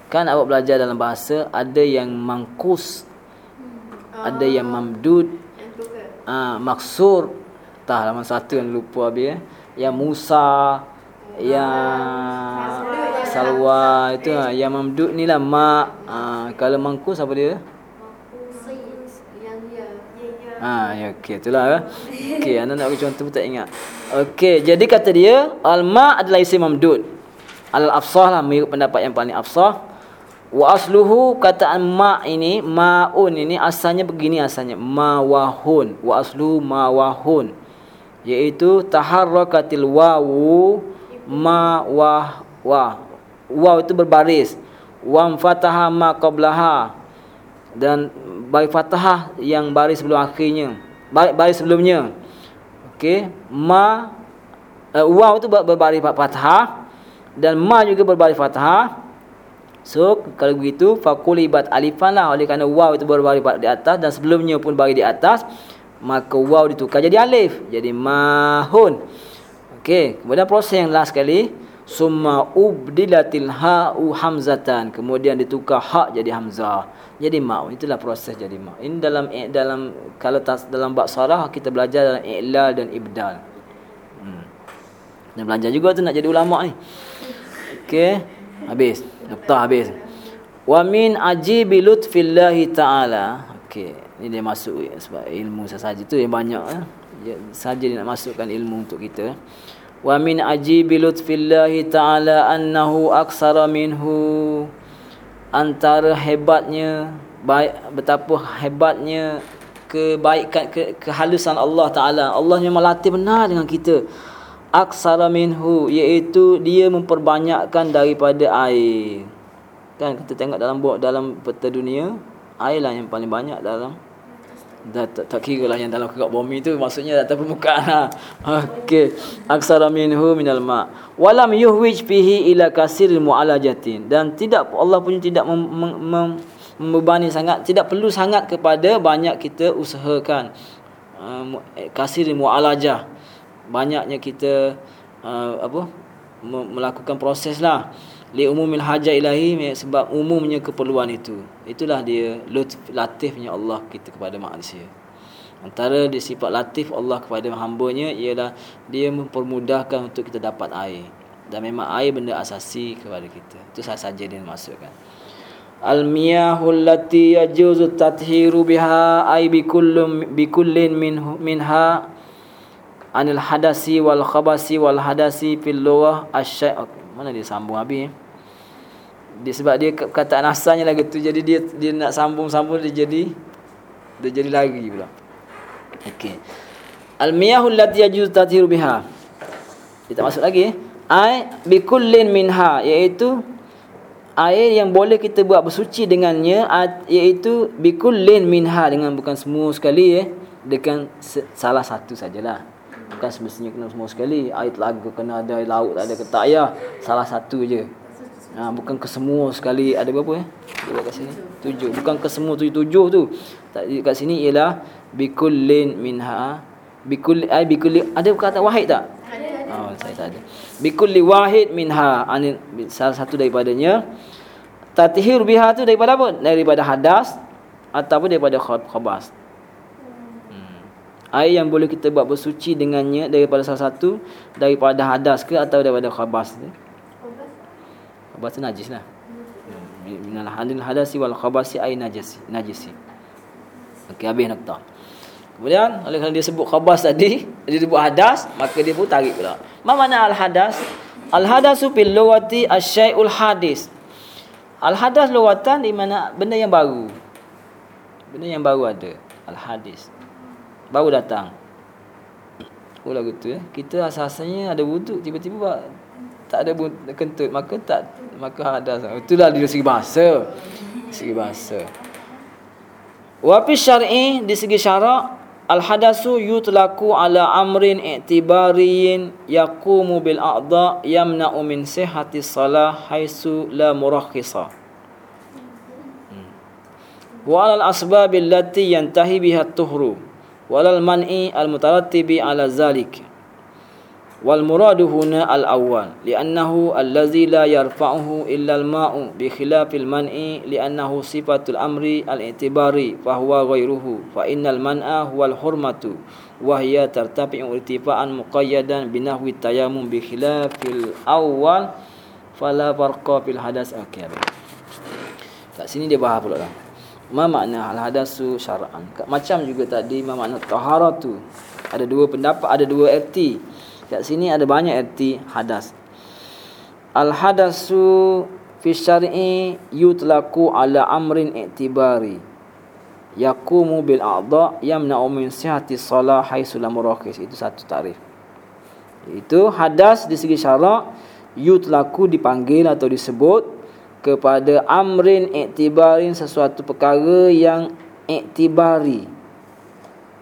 Kan awak belajar dalam bahasa ada yang mangkus. Ada yang mamdud. Ah, maksur. Tah halaman satu yang lupa habis eh. Yang Musa yang Salwa itu ha. yang mamdud ni lah mak. Ah, kalau mangkus apa dia? Ha, ya okey itulah ya. Okey, anda nak bagi contoh pun tak ingat. Okey, jadi kata dia al-ma adalah isim mamdud. Al-afsah lah mengikut pendapat yang paling afsah. Wa asluhu kataan ma ini maun ini asalnya begini asalnya mawahun wa asluhu mawahun iaitu taharrakatil wawu ma wah wa waw itu berbaris wa fataha ma qablaha dan bagi fathah yang baris sebelum akhirnya. Baris sebelumnya. Okey. Ma uh, waw itu berbaris fathah. Dan ma juga berbaris fathah. So kalau begitu fakulibat alifan lah. Oleh kerana waw itu berbaris di atas dan sebelumnya pun bagi di atas maka waw ditukar jadi alif jadi mahun. Okey, kemudian proses yang last sekali summa ubdilatil ha'u hamzatan kemudian ditukar ha jadi hamzah. Jadi ma itulah proses jadi ma. Ini dalam dalam kalau tas, dalam bab sarah kita belajar dalam i'lal dan ibdal. Hmm. Dan belajar juga tu nak jadi ulama ni. Okey. Habis. Nukta habis. Wa min ajibi lutfillahi ta'ala. Okey. Ini dia masuk ya, sebab ilmu sesaja tu yang banyak. Eh. Saja dia nak masukkan ilmu untuk kita. Wa min ajibi lutfillahi ta'ala annahu aksara minhu. Antara hebatnya. Baik, betapa hebatnya kebaikan ke, kehalusan Allah Taala. Allah memang latih benar dengan kita aksara minhu iaitu dia memperbanyakkan daripada air. Kan kita tengok dalam dalam peta dunia, air lah yang paling banyak dalam dah tak, tak kira lah yang dalam kerak bumi tu maksudnya atas permukaan ha. okey. Aksara minhu minal ma. Walam yuhwij fihi ila kasir mualajatin. Dan tidak Allah punya tidak mem, mem, mem, membebani sangat tidak perlu sangat kepada banyak kita usahakan uh, kasir mualajah. Banyaknya kita uh, apa melakukan proses lah li umumil hajat ilahi sebab umumnya keperluan itu. Itulah dia latifnya Allah kita kepada manusia. Antara di sifat latif Allah kepada hamba-Nya ialah dia mempermudahkan untuk kita dapat air. Dan memang air benda asasi kepada kita. Itu sahaja dia maksudkan. Al miyahul lati yajuzu tathiru biha ay bi kullin bi kullin minha anil hadasi wal khabasi wal hadasi fil lughah asyai mana dia sambung habis? Dia sebab dia kata asalnya lagi tu jadi dia dia nak sambung-sambung dia jadi dia jadi lagi pula. Okey. Al miyahul lati yajuz tathiru biha. Kita masuk lagi. Ai bi kullin minha iaitu air yang boleh kita buat bersuci dengannya iaitu bi minha dengan bukan semua sekali eh. Dengan salah satu sajalah Bukan semestinya kena semua sekali. Air telaga kena ada, air laut ada. Ketak ya, salah satu je. Ha, bukan ke semua sekali. Ada berapa ya? Dia kat sini. Tujuh. Bukan ke semua tujuh-tujuh tu. Tak, kat sini ialah bikullin minha. Bikulli, ay, bikulli. Ada kata wahid tak? Ada. Oh, saya tak ada. Bikulli wahid minha. Ani, salah satu daripadanya. Tatihir biha tu daripada apa? Daripada hadas. Ataupun daripada khabas air yang boleh kita buat bersuci dengannya daripada salah satu daripada hadas ke atau daripada khabas tu khabas tu najis lah. Minal hadil hadasi wal khabasi air najis najisi. Okey habis nokta kemudian oleh kerana dia sebut khabas tadi dia sebut hadas maka dia pun tarik pula. Apa makna al hadas al hadasu fil lughati asyai'ul hadis. Al hadas lughatan di mana benda yang baru? Benda yang baru ada al hadis baru datang. Oh lagu tu ya. Kita asasnya ada wuduk tiba-tiba tak ada kentut maka tak maka hadas. Itulah dari segi bahasa. Segi bahasa. Wa fi syar'i di segi syarak al hadasu yutlaku ala amrin i'tibariyin yaqumu bil a'dha yamna'u min sihhati salah haisu la murakhisa. Hmm. Wa al asbab allati yantahi biha at-tuhru walal man'i al mutarattibi ala zalik. Wal muradu huna al awwal li'annahu allazi la yarfa'uhu illa al ma'u bi khilafil man'i li'annahu sifatul amri al i'tibari fa huwa ghairuhu fa innal man'a huwal hurmatu wa hiya tartafi'u irtifa'an muqayyadan bi tayammum bi khilafil awwal fala farqa fil hadas akhir. Kat sini dia bahas pula lah ma makna al hadasu syar'an macam juga tadi ma makna taharatu. Ada dua pendapat ada dua erti. Kat sini ada banyak erti hadas. Al hadasu fi syar'i yutlaqu ala amrin i'tibari. Yaqumu bil a'dha yamna'u min sihhati salah haitsu lam itu satu tarif. Itu hadas di segi syarak yutlaqu dipanggil atau disebut kepada amrin iktibarin sesuatu perkara yang iktibari.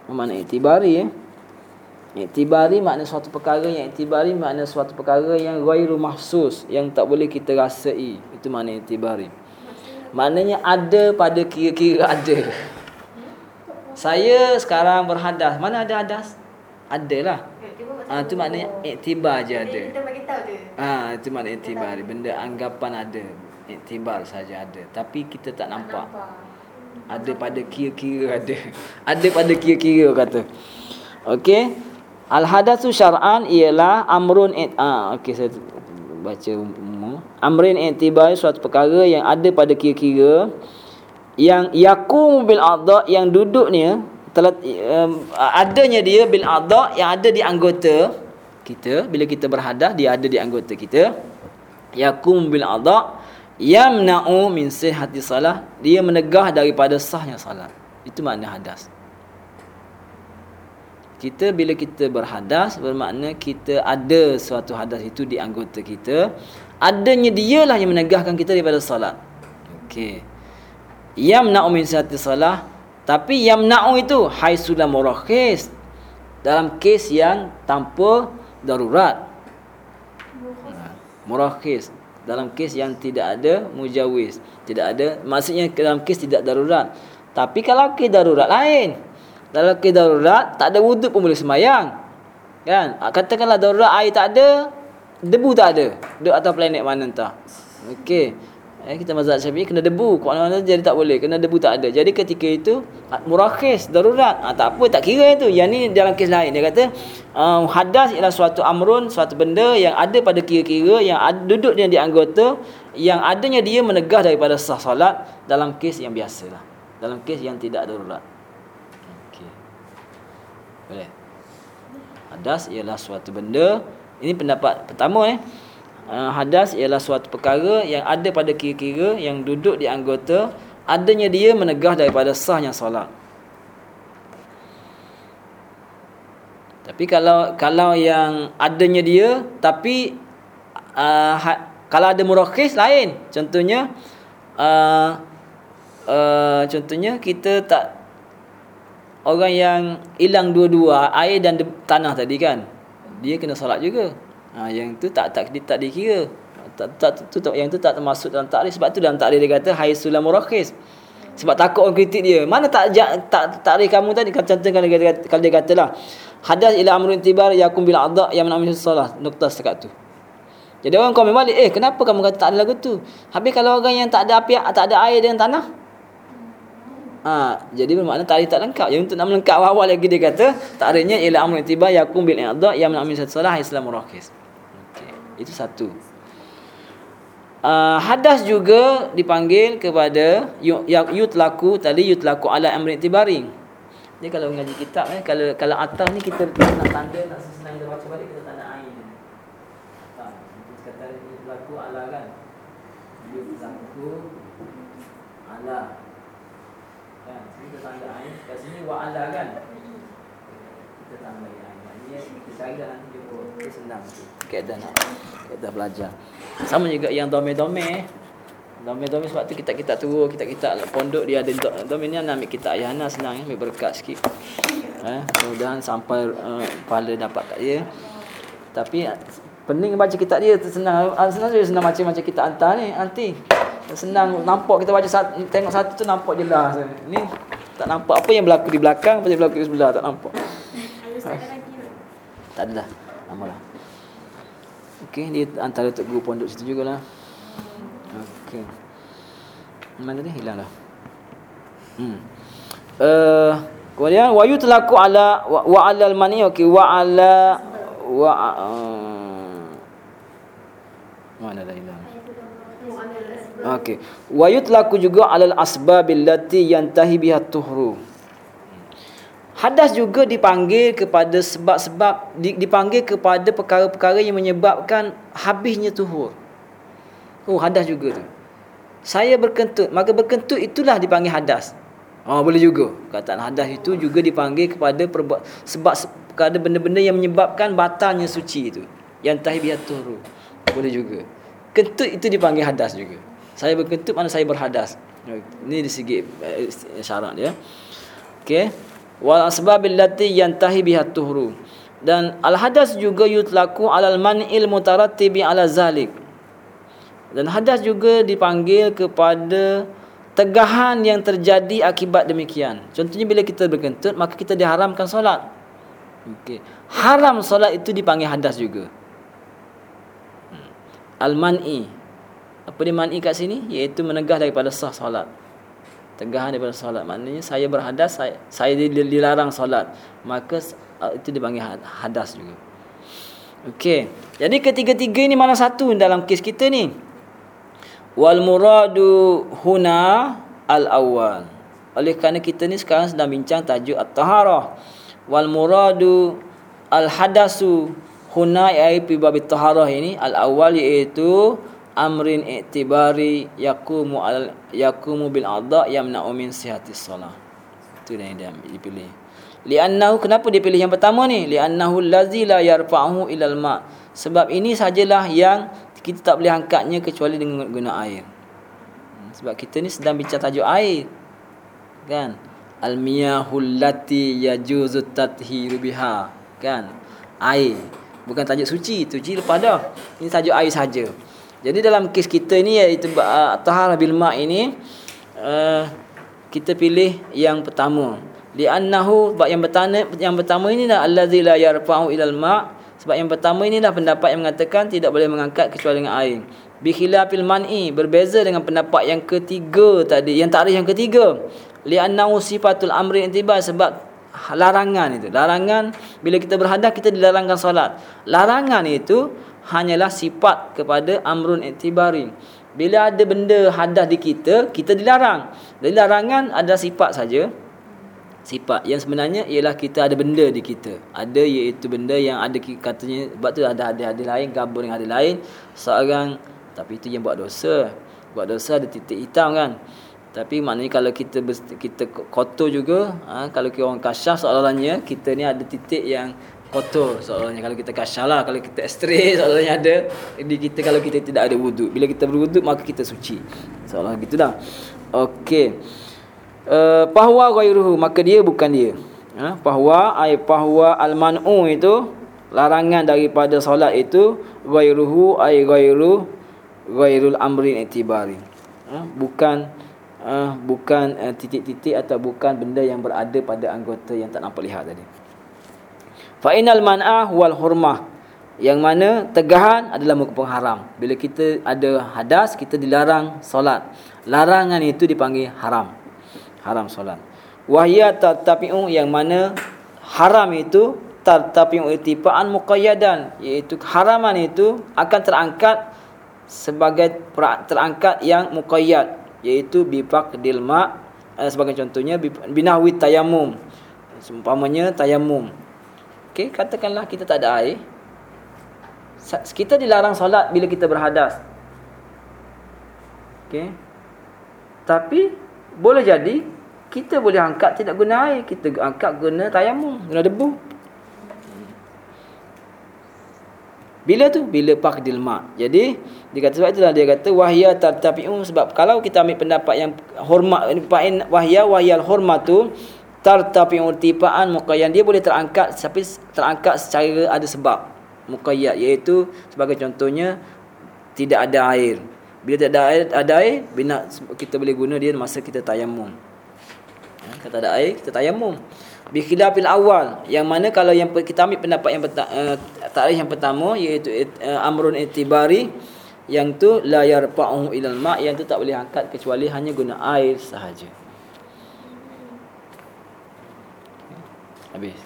Apa makna iktibari eh? Iktibari makna suatu perkara yang iktibari makna suatu perkara yang ghairu mahsus yang tak boleh kita rasai. Itu makna iktibari. Maknanya ada pada kira-kira ada. Saya sekarang berhadas. Mana ada hadas? Adalah. Ah ha, tu maknanya iktibar je ada. Ah ha, itu makna iktibar. Benda anggapan ada iktibar saja ada. Tapi kita tak nampak, ada pada kira-kira ada. Ada pada kira-kira kata. Okey. Al hadatsu syar'an ialah amrun it ah okey saya baca amrin iktibar suatu perkara yang ada pada kira-kira yang yakum bil adha yang duduknya telah um, adanya dia bil adha yang ada di anggota kita. Bila kita berhadas dia ada di anggota kita. Yakum bil adha yamna'u min sihhati salah. Dia menegah daripada sahnya salat. Itu makna hadas. Kita bila kita berhadas bermakna kita ada suatu hadas itu di anggota kita. Adanya dialah yang menegahkan kita daripada salat. Okey. Yamna'u min sihhati salah. Tapi yamna'u itu haisulam murakhis dalam kes yang tanpa darurat. Murakhis dalam kes yang tidak ada mujawiz tidak ada maksudnya dalam kes tidak darurat. Tapi kalau kes darurat lain dalam kes darurat tak ada wuduk pun boleh semayang. Kan? Ah, katakanlah darurat air tak ada debu tak ada. Duduk atas planet mana entah. Okey Eh, kita mazhab syafi'i kena debu. Mana jadi tak boleh. Kena debu tak ada. Jadi ketika itu, ah, murakhis, darurat. Ha, tak apa, tak kira itu. Yang ni dalam kes lain. Dia kata, um, hadas ialah suatu amrun, suatu benda yang ada pada kira-kira, yang ada, duduk dia di anggota, yang adanya dia menegah daripada sah salat dalam kes yang biasa lah. Dalam kes yang tidak darurat. Okey. Boleh? Hadas ialah suatu benda. Ini pendapat pertama eh. Uh, hadas ialah suatu perkara yang ada pada kira-kira yang duduk di anggota adanya dia menegah daripada sahnya solat. Tapi kalau kalau yang adanya dia tapi uh, kalau ada murakhis lain contohnya uh, uh, contohnya kita tak orang yang hilang dua-dua air dan tanah tadi kan dia kena solat juga Ha, yang tu tak tak tak dikira. Tak tak tu, tu yang tu tak termasuk dalam takrif sebab tu dalam takrif dia kata hai sulam murakhis. Sebab takut orang kritik dia. Mana tak tak takrif kamu tadi kata contoh kalau dia, kalau dia katalah hadas ila amrun tibar yakum bil adha yang min salah nukta sekat tu. Jadi orang komen balik, eh kenapa kamu kata tak ada lagu tu? Habis kalau orang yang tak ada api, tak ada air dan tanah? Ha, jadi bermakna tarikh tak lengkap. Yang untuk nak melengkap awal lagi dia kata, takrifnya ila amrun tibar yakum bil adha yang min salah Islam murakhis. Itu satu. Uh, hadas juga dipanggil kepada yut laku tadi yut laku ala amrin tibari. Ni kalau mengaji kitab eh kalau kalau atas ni kita nak tanda nak senang baca balik kita tanda ain. Tak. Kita kata yutlaku ala kan. Yutlaku ala. Kan, kita tanda ain kat sini wa ala kan. kita tambah ya. Kita. Itu senang tu. Kaedah nak kaedah belajar. Sama juga yang dome-dome. Dome-dome sebab tu kita kita tua, kita kita pondok dia ada dome ni nak ambil kita ayah nak senang ambil berkat sikit. Eh, mudah sampai uh, pahala dapat kat dia. Tapi pening baca kitab dia tu senang. Ah, senang je senang macam macam kita hantar ni nanti. Senang nampak kita baca satu, tengok satu tu nampak jelas. Ni tak nampak apa yang berlaku di belakang, apa yang berlaku di sebelah tak nampak. Tak ada dah. Lama lah. Okey, dia antara tok guru pondok situ jugalah. Okey. Mana tadi hilang dah. Hmm. Eh uh, kemudian wayu telaku ala wa, wa alal mani okey wa ala wa uh, mana dah hilang. Okey. Wayu telaku juga alal asbabil lati yantahi biha tuhru. Hadas juga dipanggil kepada sebab-sebab dipanggil kepada perkara-perkara yang menyebabkan habisnya tuhur. Oh, hadas juga tu. Saya berkentut, maka berkentut itulah dipanggil hadas. Oh, boleh juga. Kataan hadas itu juga dipanggil kepada perbuat sebab kepada benda-benda yang menyebabkan batalnya suci itu. Yang tahibiyat tuhur. Boleh juga. Kentut itu dipanggil hadas juga. Saya berkentut mana saya berhadas. Ini di segi uh, syarat dia. Okey wal asbabil lati yantahi biha tuhru. Dan al hadas juga yutlaku alal man'il mutarattibi ala zalik. Dan hadas juga dipanggil kepada tegahan yang terjadi akibat demikian. Contohnya bila kita berkentut maka kita diharamkan solat. Okey haram solat itu dipanggil hadas juga. Hmm. al man'i apa dia man'i kat sini? Iaitu menegah daripada sah solat tegahan daripada solat. Maknanya saya berhadas saya, saya dilarang solat. Maka uh, itu dipanggil hadas juga. Okey. Jadi ketiga-tiga ini mana satu dalam kes kita ni? Wal muradu huna al awal oleh kerana kita ni sekarang sedang bincang tajuk at-taharah. Wal muradu al hadasu huna iaitu bab taharah ini al awal iaitu amrin i'tibari yaqumu al yaqumu bil adha yamna'u min sihatis salah. Itu yang dia dipilih. Li'annahu kenapa dia pilih yang pertama ni? Li'annahu allazi la yarfa'uhu ilal ma. Sebab ini sajalah yang kita tak boleh angkatnya kecuali dengan guna air. Hmm, sebab kita ni sedang bincang tajuk air. Kan? Al miyahul lati yajuzu tathiru biha. Kan? Air. Bukan tajuk suci, suci lepas dah. Ini tajuk air saja. Jadi dalam kes kita ni iaitu uh, taharah bil ma ini uh, kita pilih yang pertama. Li annahu sebab yang pertama yang pertama ini adalah allazi la yarfa'u ilal ma sebab yang pertama ini adalah pendapat yang mengatakan tidak boleh mengangkat kecuali dengan air. Bi khilafil man'i berbeza dengan pendapat yang ketiga tadi yang tarikh yang ketiga. Li annahu sifatul amri intiba sebab larangan itu. Larangan bila kita berhadas kita dilarangkan solat. Larangan itu hanyalah sifat kepada amrun iktibari. Bila ada benda hadas di kita, kita dilarang. Dan larangan ada sifat saja. Sifat yang sebenarnya ialah kita ada benda di kita. Ada iaitu benda yang ada katanya sebab tu ada hadis-hadis lain gabung dengan hadis lain seorang tapi itu yang buat dosa. Buat dosa ada titik hitam kan. Tapi maknanya kalau kita kita kotor juga, ha, kalau kita orang kasyaf soalannya kita ni ada titik yang kotor soalnya. Kalau kita kasyalah kalau kita straight soalnya ada. Di kita kalau kita tidak ada wuduk bila kita berwuduk maka kita suci. Soalnya gitu dah. Okey. Uh, bahwa ghairuhu maka dia bukan dia. Ha? Bahwa ai bahwa al-man'u itu larangan daripada solat itu ghairuhu ai ghairu ghairul amri itibari. Ha? bukan uh, bukan uh, titik-titik atau bukan benda yang berada pada anggota yang tak nampak lihat tadi Fa inal man'ah wal hurmah. Yang mana tegahan adalah merupakan haram. Bila kita ada hadas, kita dilarang solat. Larangan itu dipanggil haram. Haram solat. Wahya tartapi'u yang mana haram itu tartapi'u itipa'an muqayyadan. Iaitu haraman itu akan terangkat sebagai terangkat yang muqayyad. Iaitu bifak dilma' eh, sebagai contohnya binahwi tayamum. Seumpamanya tayamum. Okey, katakanlah kita tak ada air. Kita dilarang solat bila kita berhadas. Okey. Tapi boleh jadi kita boleh angkat tidak guna air, kita angkat guna tayamum, guna debu. Bila tu? Bila pakdil mak. Jadi, dia kata sebab itulah dia kata wahya tapi um sebab kalau kita ambil pendapat yang hormat ini wahya wahyal hormatu tartafi'u tifaan muqayyad dia boleh terangkat tapi terangkat secara ada sebab muqayyad iaitu sebagai contohnya tidak ada air. Bila tidak ada air, ada air bina kita boleh guna dia masa kita tayamum. Ya, kata ada air kita tayamum bi khilafil awal yang mana kalau yang kita ambil pendapat yang uh, tarikh yang pertama iaitu uh, amrun itibari yang tu la yarfa'u ila ma yang tu tak boleh angkat kecuali hanya guna air sahaja habis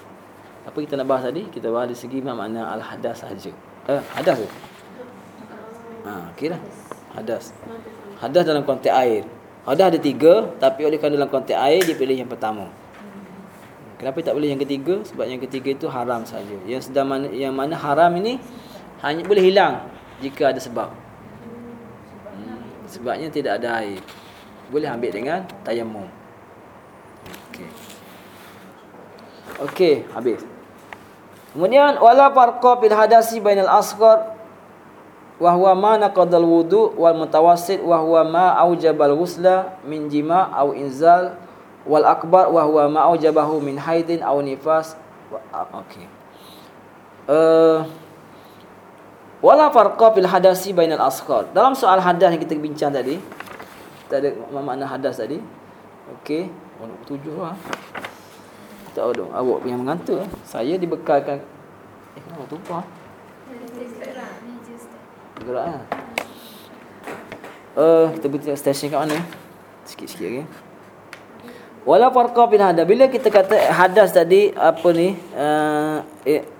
apa kita nak bahas tadi kita bahas dari segi makna al hadas sahaja eh hadas ke ha okeylah hadas hadas dalam konteks air hadas ada tiga tapi oleh kerana dalam konteks air dia pilih yang pertama Kenapa tak boleh yang ketiga? Sebab yang ketiga itu haram saja. Yang sedang mana yang mana haram ini hanya boleh hilang jika ada sebab. Hmm, sebabnya tidak ada air. Boleh ambil dengan tayamum. Okey. Okey, habis. Kemudian wala farqa bil hadasi bainal asghar wa huwa ma naqadal wudu wal mutawassit wa huwa ma aujabal ghusla min jima' au inzal wal akbar wa huwa ma aujabahu min haidin aw nifas. Ah, okey. Uh, wala farqa fil hadasi bainal asqar dalam soal hadas yang kita bincang tadi kita ada makna hadas tadi. Okey. Tujuh lah tak dong awak yang mengantuk eh. saya dibekalkan eh kenapa tumpah gerak lah Uh, kita buat stesen kat mana? Sikit-sikit lagi. Okay? Wala farqa bin hada. Bila kita kata hadas tadi apa ni? Uh,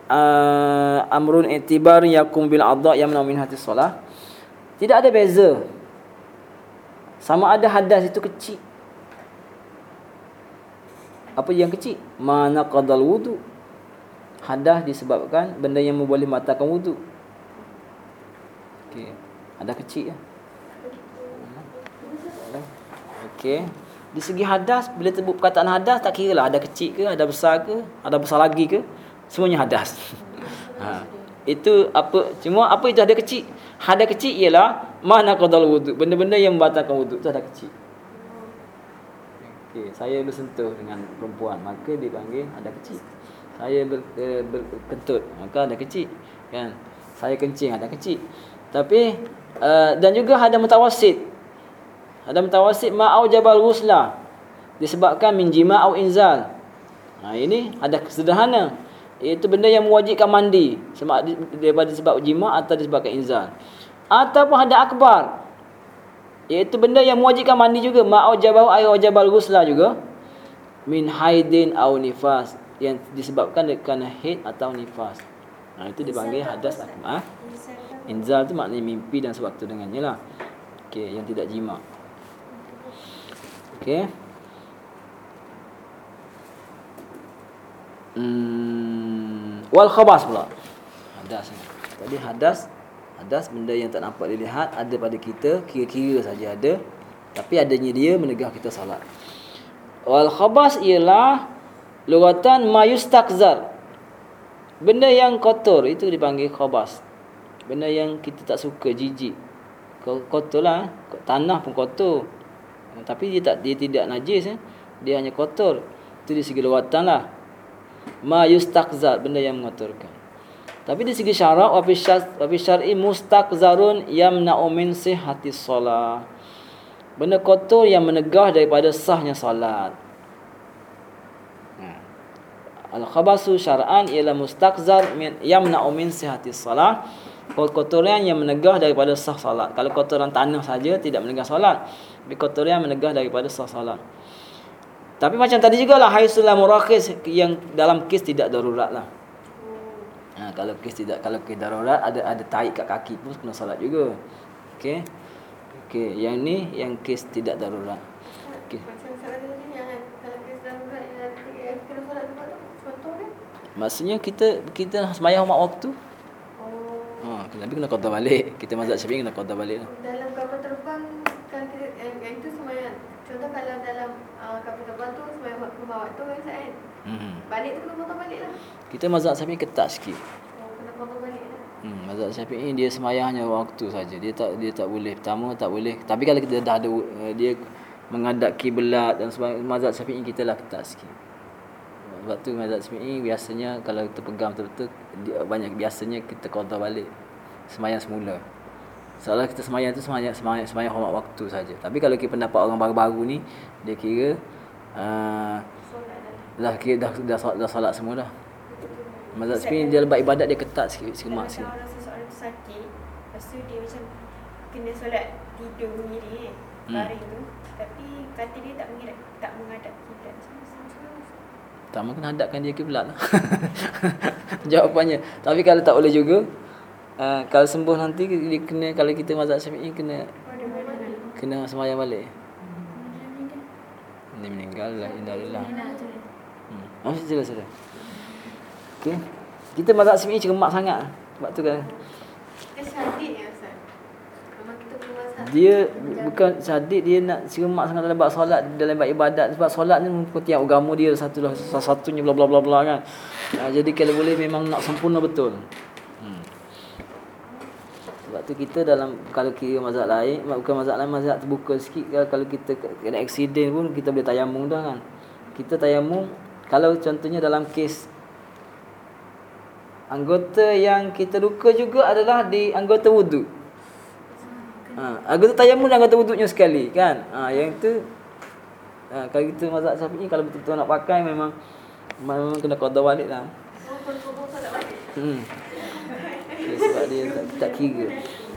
uh, amrun i'tibar yakum bil adha yamna min hati solah. Tidak ada beza. Sama ada hadas itu kecil. Apa yang kecil? Mana qadal wudu. Hadas disebabkan benda yang boleh matakan wudu. Okey. Ada kecil ya. Okey. Di segi hadas bila sebut perkataan hadas tak kira lah ada kecil ke, ada besar ke, ada besar lagi ke, semuanya hadas. ha. Itu apa cuma apa itu ada kecil? Ada kecil ialah mana qadal wuduk. Benda-benda yang membatalkan wuduk tu ada kecil. Okey, saya bersentuh dengan perempuan, maka dipanggil ada kecil. Saya ber, uh, berkentut, maka ada kecil. Kan? Saya kencing ada kecil. Tapi uh, dan juga ada mutawasid ada mutawasid ma'au jabal ghusla disebabkan min jima' au inzal. Ha ini ada sederhana iaitu benda yang mewajibkan mandi sebab daripada sebab jima' atau disebabkan inzal. Ataupun ada akbar iaitu benda yang mewajibkan mandi juga ma'au jabal air jabal ghusla juga min haidin au nifas yang disebabkan kerana haid atau nifas. Ha itu dipanggil hadas akbar. Ha? Inzal tu maknanya mimpi dan sewaktu dengannya lah. Okey, yang tidak jima'. Okey. Hmm, wal khabas pula. Hadas. Tadi hadas hadas benda yang tak nampak dilihat ada pada kita, kira-kira saja ada. Tapi adanya dia menegah kita salat. Wal khabas ialah lugatan mayustakzar. Benda yang kotor itu dipanggil khabas. Benda yang kita tak suka, jijik. Kotorlah, tanah pun kotor. Tapi dia tak dia tidak najis eh. Dia hanya kotor. Itu di segi luatan lah. Ma benda yang mengotorkan. Tapi di segi syarak wa fi syar'i mustaqzarun yamna'u min sihhati solat. Benda kotor yang menegah daripada sahnya solat. Hmm. Al-khabasu syar'an ialah mustaqzar yamna'u min sihhati solat. Kotoran yang menegah daripada sah solat. Kalau kotoran tanah saja tidak menegah solat yang menegah daripada sah salat. Tapi macam tadi juga lah haisulah murakhis yang dalam kes tidak darurat lah. Ha, kalau kes tidak kalau kes darurat ada ada tarik kat kaki pun kena salat juga. Okey. Okey, yang ni yang kes tidak darurat. Okey. Maksudnya kita kita sembahyang mak waktu. Oh. Ha, tapi kena qada balik. Kita mazhab Syafi'i kena qada balik lah. Dalam kapal terbang Contoh kalau dalam uh, kapal terbang tu Semua waktu bawa tu kan hmm. Balik tu kena potong balik lah Kita mazhab sampai ketat sikit Oh lah Hmm, mazhab Syafi'i dia semayang hanya waktu saja. Dia tak dia tak boleh pertama tak boleh. Tapi kalau kita dah ada uh, dia menghadap kiblat dan sebagainya mazhab Syafi'i kita lah ketat sikit. Sebab tu mazhab Syafi'i biasanya kalau kita pegang betul-betul banyak biasanya kita qada balik semayang semula. Soalnya kita semayang tu semayang semayang semayang hormat waktu saja. Tapi kalau kita pendapat orang baru-baru ni dia kira uh, dah kira dah dah, dah, dah solat semua dah. Mazhab Syafi'i dia lebat ibadat dia ketat sikit semak sikit. Kalau orang seseorang tu sakit, lepas tu dia macam kena solat tidur sendiri eh, Hmm. baring tu. Tapi kata dia tak menghadap, tak menghadap kiblat. Pertama kena hadapkan dia kiblat lah. Jawapannya. Tapi kalau tak boleh juga uh, kalau sembuh nanti dia kena kalau kita mazhab Syafi'i kena kena semayang balik. Dia meninggal lah indah lillah. Hmm. Oh, sila sila. Okey. Kita mazhab Syafi'i cermat sangat. Sebab tu kan Kita syadid ya Ustaz. Memang kita punya mazhab. dia bukan syadid dia nak cermat sangat dalam bab solat dalam bab ibadat sebab solat ni merupakan tiap agama dia satu lah salah satunya bla bla bla bla kan ha, jadi kalau boleh memang nak sempurna betul hmm. sebab tu kita dalam kalau kira mazhab lain bukan mazhab lain mazhab terbuka sikit kalau, kalau kita kena accident pun kita boleh tayamum dah kan kita tayamum kalau contohnya dalam kes anggota yang kita luka juga adalah di anggota wuduk Ha, anggota tayamum dan anggota wuduknya sekali kan. Ha, yang tu ha, kalau kita mazhab Syafi'i kalau betul-betul nak pakai memang memang kena qada balik lah. Hmm. Okay, sebab dia tak, tak kira.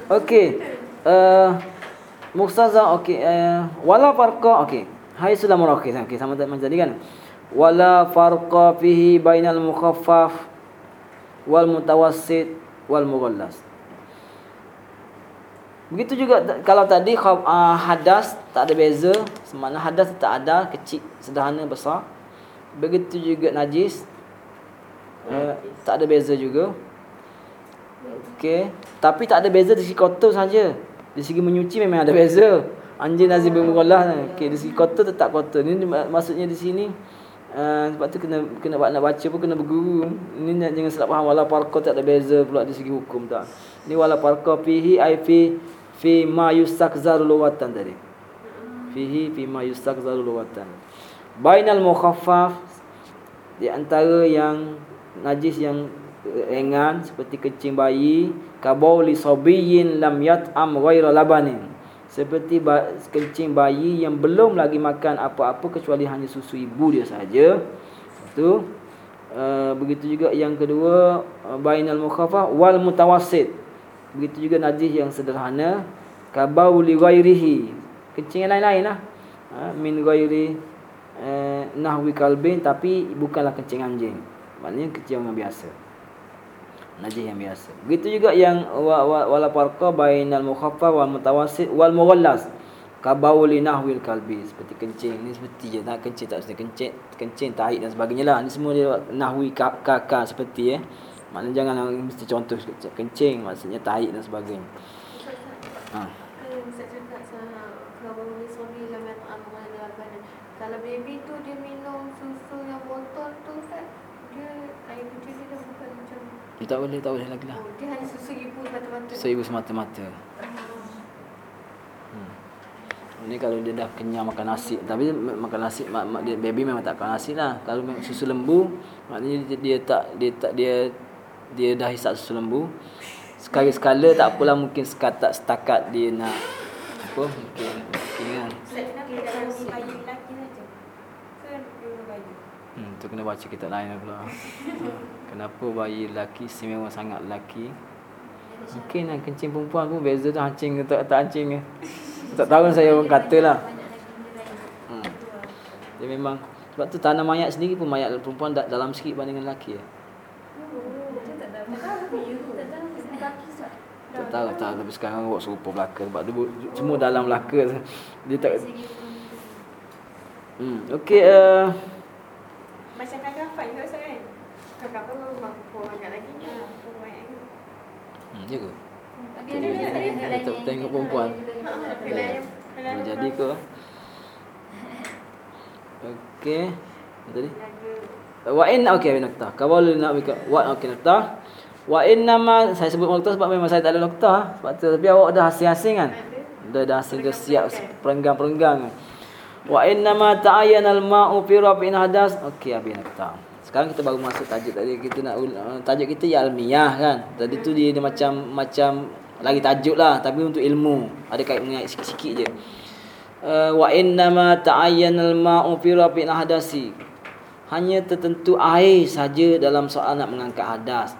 Okey. Uh, Muqtaza okey uh, wala farqa okey. Hai sulam okey okey sama macam tadi kan. Wala farqa fihi bainal mukhaffaf wal mutawassit wal mughallas. Begitu juga kalau tadi uh, hadas tak ada beza, semana hadas tak ada, kecil, sederhana, besar. Begitu juga najis uh, tak ada beza juga. Okey, tapi tak ada beza di segi kotor saja. Di segi menyuci memang ada beza. Anjing nazib bermullah. Okey, di segi kotor tetap kotor. Ini mak- maksudnya di sini Uh, sebab tu kena kena buat nak baca pun kena berguru. Ini jangan salah faham wala farqa tak ada beza pula di segi hukum tak. Ini wala farqa fihi ai fi fi ma yustakzaru luwatan tadi. Fihi fi ma yustakzaru luwatan. Bainal mukhaffaf di antara yang najis yang ringan seperti kencing bayi kabauli sabiyin lam yat'am ghaira labanin seperti kencing bayi yang belum lagi makan apa-apa kecuali hanya susu ibu dia saja itu uh, begitu juga yang kedua uh, bainal mukhaffaf wal mutawassit begitu juga najis yang sederhana. Kabauli ghairihi. Kencing yang lain-lain lah. Ha, min ghairi uh, nahwi kalbin tapi bukanlah kencing anjing. Maknanya kencing yang biasa najis yang biasa. Begitu juga yang wa, wa, wala farqa bainal mukhaffaf wal mutawassit wal mughallas. Kabauli nahwil kalbi. Seperti kencing ni seperti je. Tak kencing tak mesti kencing. Kencing tahi dan sebagainya lah. Ni semua dia nahwi kakak seperti eh. Maknanya jangan mesti contoh kencing maksudnya tahi dan sebagainya. Ha Kalau baby tu dia minum susu yang botol tu kan dia air kecil dia dah bukan macam dia tak boleh tak boleh lagi lah oh, dia hanya susu ibu mata-mata. so ibu semata-mata hmm. Ni kalau dia dah kenyang makan nasi Tapi ma- makan nasi mak, mak, dia, Baby memang tak makan nasi lah Kalau memang susu lembu Maknanya dia, dia tak Dia tak dia Dia dah hisap susu lembu Sekali-sekala tak apalah Mungkin setakat setakat dia nak Apa Mungkin Mungkin kan? Kan hmm, Tu kena baca kitab lain pula ha. Kenapa bayi lelaki Istimewa sangat lelaki Mungkin lah kencing perempuan pun Beza tu hancing ke tak, tak hancing ke Tak tahu saya orang kata lah Hmm. Dia memang sebab tu tanah mayat sendiri pun mayat perempuan da- dalam sikit banding dengan lelaki. Tak tahu tak tapi sekarang buat serupa belaka sebab dia semua dalam belaka dia tak Hmm okey uh, Macam Ustaz kan? Kakak pun banyak lagi ni. Banyak lagi. hmm ya ke? Tapi ada Kita lain yang tengok perempuan. ada yang Boleh jadi ke? Okey. Tadi? Wa in okey bin naqtah. Kawal nak bika wa okey naqtah. Wa innama saya sebut nokta sebab memang saya tak ada nokta ha. sebab tu tapi awak dah asing-asing kan. Dah dah asing dah siap perenggang-perenggang. Wa innama ta'ayyana al-ma'u fi raf'in hadas. Okey habis nokta. Sekarang kita baru masuk tajuk tadi kita nak uh, tajuk kita ya almiah kan. Tadi tu dia, dia macam macam lagi tajuk lah tapi untuk ilmu. Ada kait mengait sikit-sikit je. Uh, wa innama ta'ayyana al-ma'u fi raf'in hadasi. Hanya tertentu air saja dalam soal nak mengangkat hadas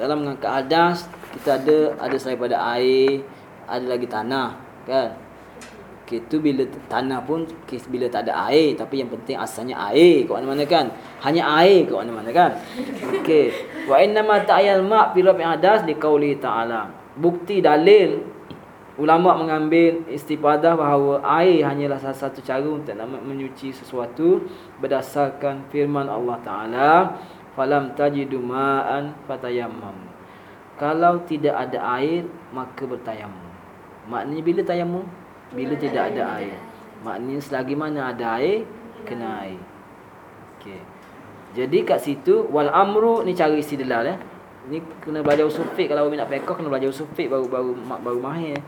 dalam mengangkat hadas kita ada ada selain pada air ada lagi tanah kan okey tu bila tanah pun okay, bila tak ada air tapi yang penting asalnya air kat mana-mana kan? Hanya air kat mana-mana kan? Okey. Wa inna ma ta'ayal ma' fi rabbi hadas li qauli ta'ala. Bukti dalil ulama mengambil istifadah bahawa air hanyalah salah satu cara untuk menyuci sesuatu berdasarkan firman Allah Taala falam tajidu ma'an fatayammam. Kalau tidak ada air maka bertayamum maknanya bila tayamum bila tidak ada air. Maknanya selagi mana ada air kena air. Okey. Jadi kat situ wal amru ni cara istidlal eh. Ni kena belajar usul fiqh. Kalau nak fiqh kena belajar usul fiqh baru baru baru mahir.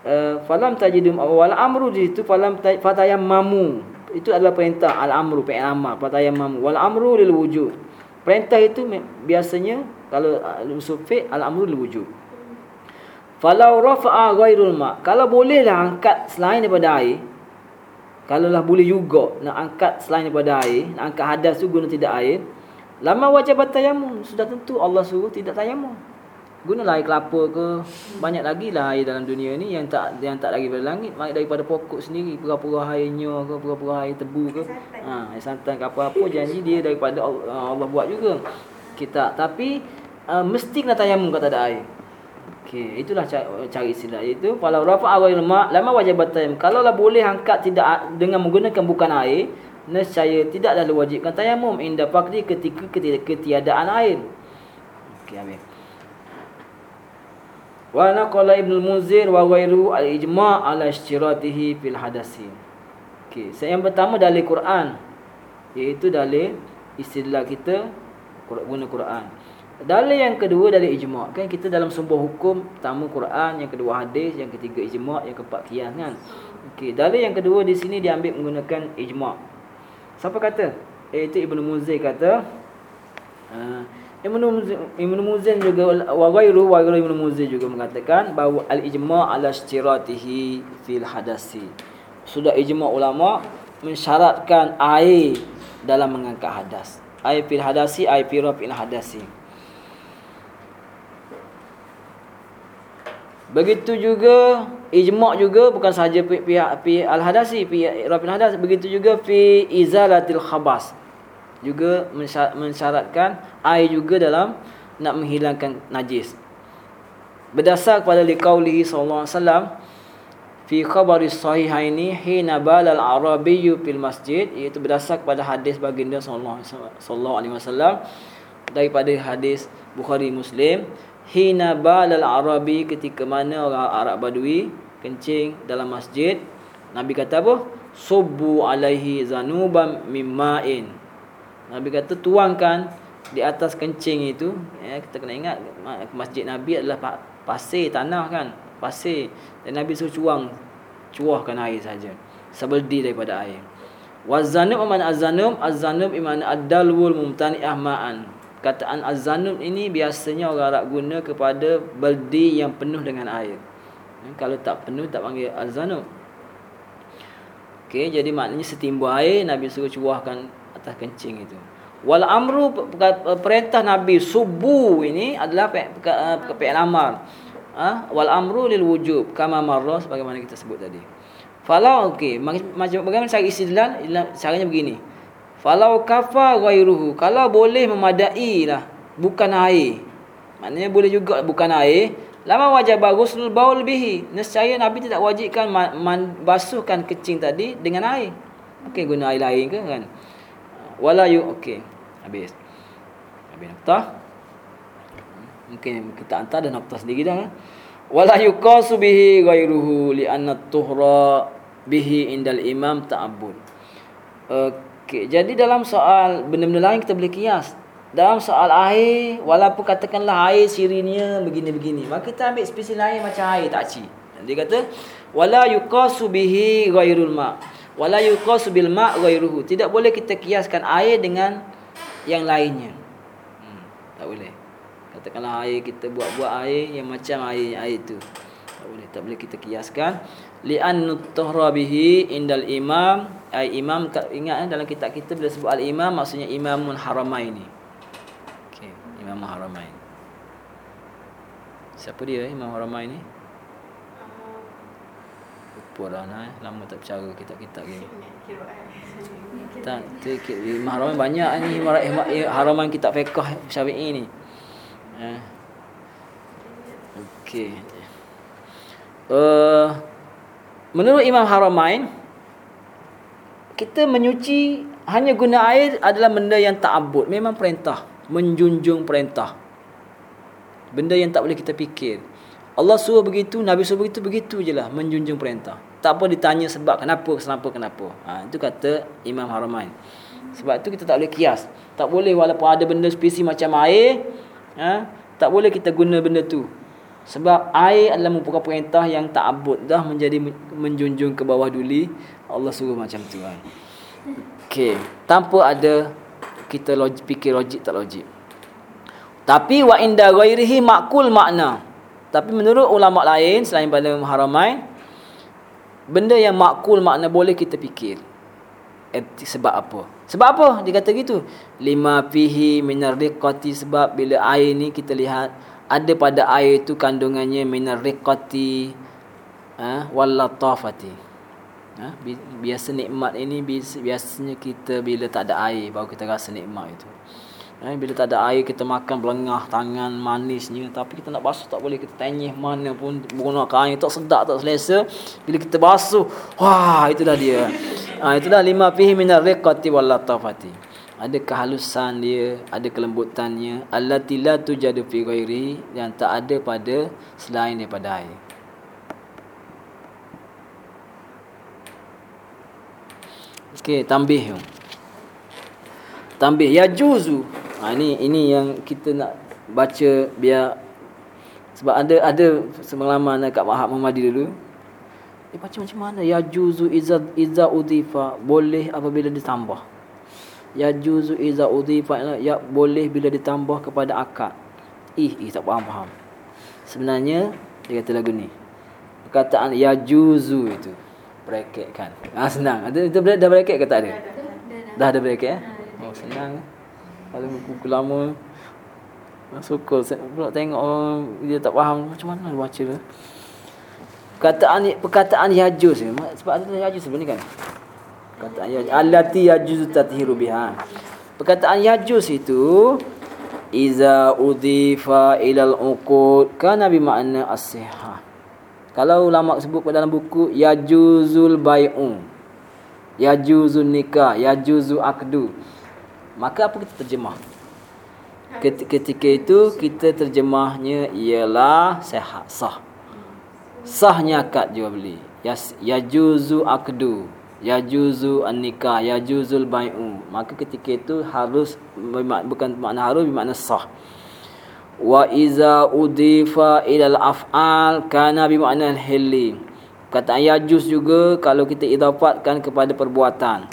Uh, falam tajidu wal amru di situ falam fatayammamu. Itu adalah perintah al amru fi'il amr fatayammamu. Wal amru lil wujud. Perintah itu biasanya kalau uh, usul fiqh al-amru lil wujub. Falau rafa'a ghairul ma. Kalau bolehlah angkat selain daripada air. Kalau lah boleh juga nak angkat selain daripada air, nak angkat hadas tu guna tidak air. Lama wajib tayamum. Sudah tentu Allah suruh tidak tayamum. Gunalah air kelapa ke. Banyak lagi lah air dalam dunia ni yang tak yang tak lagi daripada langit. Banyak daripada pokok sendiri. Pura-pura airnya ke. Pura-pura air tebu ke. Ha, air santan ke apa-apa. Janji dia daripada Allah, Allah buat juga. Kita Tapi uh, mesti kena tayamum kalau tak ada air. Okey, itulah cara istilah itu. Kalau rafa awal mak lama wajib batayam. Kalau lah boleh angkat tidak dengan menggunakan bukan air, nescaya tidaklah wajibkan tayamum inda faqdi ketika ketiadaan air. Okey, habis. Wa naqala Ibnu Muzir wa ghairu al-ijma' ala istiratihi fil hadasi. Okey, so yang pertama dalil Quran iaitu dalil istilah kita guna Quran. Dalil yang kedua dalil ijma' kan kita dalam sebuah hukum pertama Quran, yang kedua hadis, yang ketiga ijma', yang keempat qiyas kan. Okey, dalil yang kedua di sini diambil menggunakan ijma'. Siapa kata? Iaitu Ibnu Muzir kata uh, Ibn Muzin juga wa ghairu wa ghairu Ibn Muzin juga mengatakan bahawa al ijma' ala istiratihi fil hadasi. Sudah ijma' ulama mensyaratkan air dalam mengangkat hadas. Air fil hadasi, air fil hadasi. Begitu juga ijma' juga bukan sahaja pihak pihak al hadasi, pihak rafil hadas, begitu juga fi izalatil khabas juga mensyaratkan air juga dalam nak menghilangkan najis. Berdasar kepada liqaulihi sallallahu alaihi wasallam fi khabari sahihaini hina balal arabiyyu fil masjid iaitu berdasar kepada hadis baginda sallallahu alaihi wasallam daripada hadis Bukhari Muslim hina balal arabi ketika mana orang Arab Badui kencing dalam masjid Nabi kata apa? Subbu alaihi zanuban mimma'in Nabi kata tuangkan di atas kencing itu. Ya kita kena ingat masjid Nabi adalah pasir tanah kan pasir. Dan Nabi suruh cuang cuahkan air saja sebeldi daripada air. Wazanum man azanum azanum iman adalwul mumtani ahmaan kataan azanum ini biasanya orang Arab guna kepada beldi yang penuh dengan air ya, kalau tak penuh tak panggil azanum Okey, jadi maknanya setimbul air Nabi suruh cuahkan atas kencing itu. Wal amru perintah Nabi subuh ini adalah fi'il amar. Ha? Wal amru lil wujub kama marra sebagaimana kita sebut tadi. Falau okey, macam bagaimana cara istidlal? Caranya begini. Falau kafa ghairuhu, kalau boleh memadai lah bukan air. Maknanya boleh juga bukan air. Lama wajib ghusl baul bihi. Nescaya Nabi tidak wajibkan basuhkan kecing tadi dengan air. Okey guna air lain ke kan? Wala yu okey. Habis. Habis nokta. Mungkin kita hantar dan nokta sendiri dah. Kan? Wala yuqasu bihi ghairuhu li anna tuhra bihi indal imam ta'abbud. Okey, jadi dalam soal benda-benda lain kita boleh kias. dalam soal air walaupun katakanlah air sirinya begini-begini maka kita ambil spesies lain macam air tak ci dia kata wala yuqasu bihi ghairul ma. Wala yuqasu bil ma ghairuhu. Tidak boleh kita kiaskan air dengan yang lainnya. Hmm, tak boleh. Katakanlah air kita buat-buat air yang macam air air itu tak boleh tak boleh kita kiaskan. Li'an nuthra bihi indal imam imam ingat eh, dalam kitab kita bila sebut al imam maksudnya imamul haramaini Imam Haramain. Siapa dia Imam Haramain ni? Nah, eh. lama tak bercara kitab-kitab gini. Tak, Imam Haramain banyak ni Imam Haramain kitab fiqh Syafi'i ni. Eh. Okey. Uh, menurut Imam Haramain kita menyuci hanya guna air adalah benda yang ta'abbud, memang perintah menjunjung perintah. Benda yang tak boleh kita fikir. Allah suruh begitu, Nabi suruh begitu, begitu je lah menjunjung perintah. Tak apa ditanya sebab kenapa, kenapa, kenapa. Ha, itu kata Imam Haramain. Sebab itu kita tak boleh kias. Tak boleh walaupun ada benda spesies macam air, ha, tak boleh kita guna benda tu. Sebab air adalah merupakan perintah yang tak abud dah menjadi menjunjung ke bawah duli. Allah suruh macam tu. Ha. Okey, tanpa ada kita logik, fikir logik tak logik. Tapi wa inda ghairihi makul makna. Tapi menurut ulama lain selain pada Haramain benda yang makul makna boleh kita fikir. Sebab apa? Sebab apa dia kata gitu? Lima fihi minar riqati sebab bila air ni kita lihat ada pada air itu kandungannya minar riqati ha, wal latafati. Ha? Biasa nikmat ini biasanya kita bila tak ada air baru kita rasa nikmat itu. Ha? Bila tak ada air kita makan belengah tangan manisnya tapi kita nak basuh tak boleh kita tanyih mana pun guna air tak sedap tak selesa. Bila kita basuh, wah itu dah dia. Ha, itu dah lima fihi minar riqati wal latafati. Ada kehalusan dia, ada kelembutannya. Allati la tujadu fi ghairi yang tak ada pada selain daripada air. Okey, tambih tu. Tambih ya juzu. Ha, ini ini yang kita nak baca biar sebab ada ada semalaman kat Wahab Muhammadi dulu. Dia baca macam mana? Ya juzu iza iza udifa boleh apabila ditambah. Ya juzu iza udifa ya boleh bila ditambah kepada akad. Ih, ih tak faham faham. Sebenarnya dia kata lagu ni. Perkataan ya juzu itu bracket kan. Ah senang. Ada itu dah bracket ke tak ada? Dah ada bracket eh? Oh senang. Kalau buku lama suka pula tengok orang dia tak faham macam mana baca tu. Perkataan perkataan yajuz sebab ada yajuz sebenarnya kan. Perkataan yajuz allati yajuz tathiru biha. Perkataan yajuz itu iza udifa ilal uqud kana bi makna as-sihah. Kalau ulama sebut pada dalam buku yajuzul bai'u. Yajuzun nikah, yajuzu akdu. Maka apa kita terjemah? Ketika itu kita terjemahnya ialah sah. Sah. Sahnya akad jual beli. Yajuzu akdu. Yajuzu an-nikah, yajuzul bai'u. Maka ketika itu harus bukan makna harus bermakna sah wa iza udifa ilal af'al kana bi makna hilli. Kata yajuz juga kalau kita idafatkan kepada perbuatan.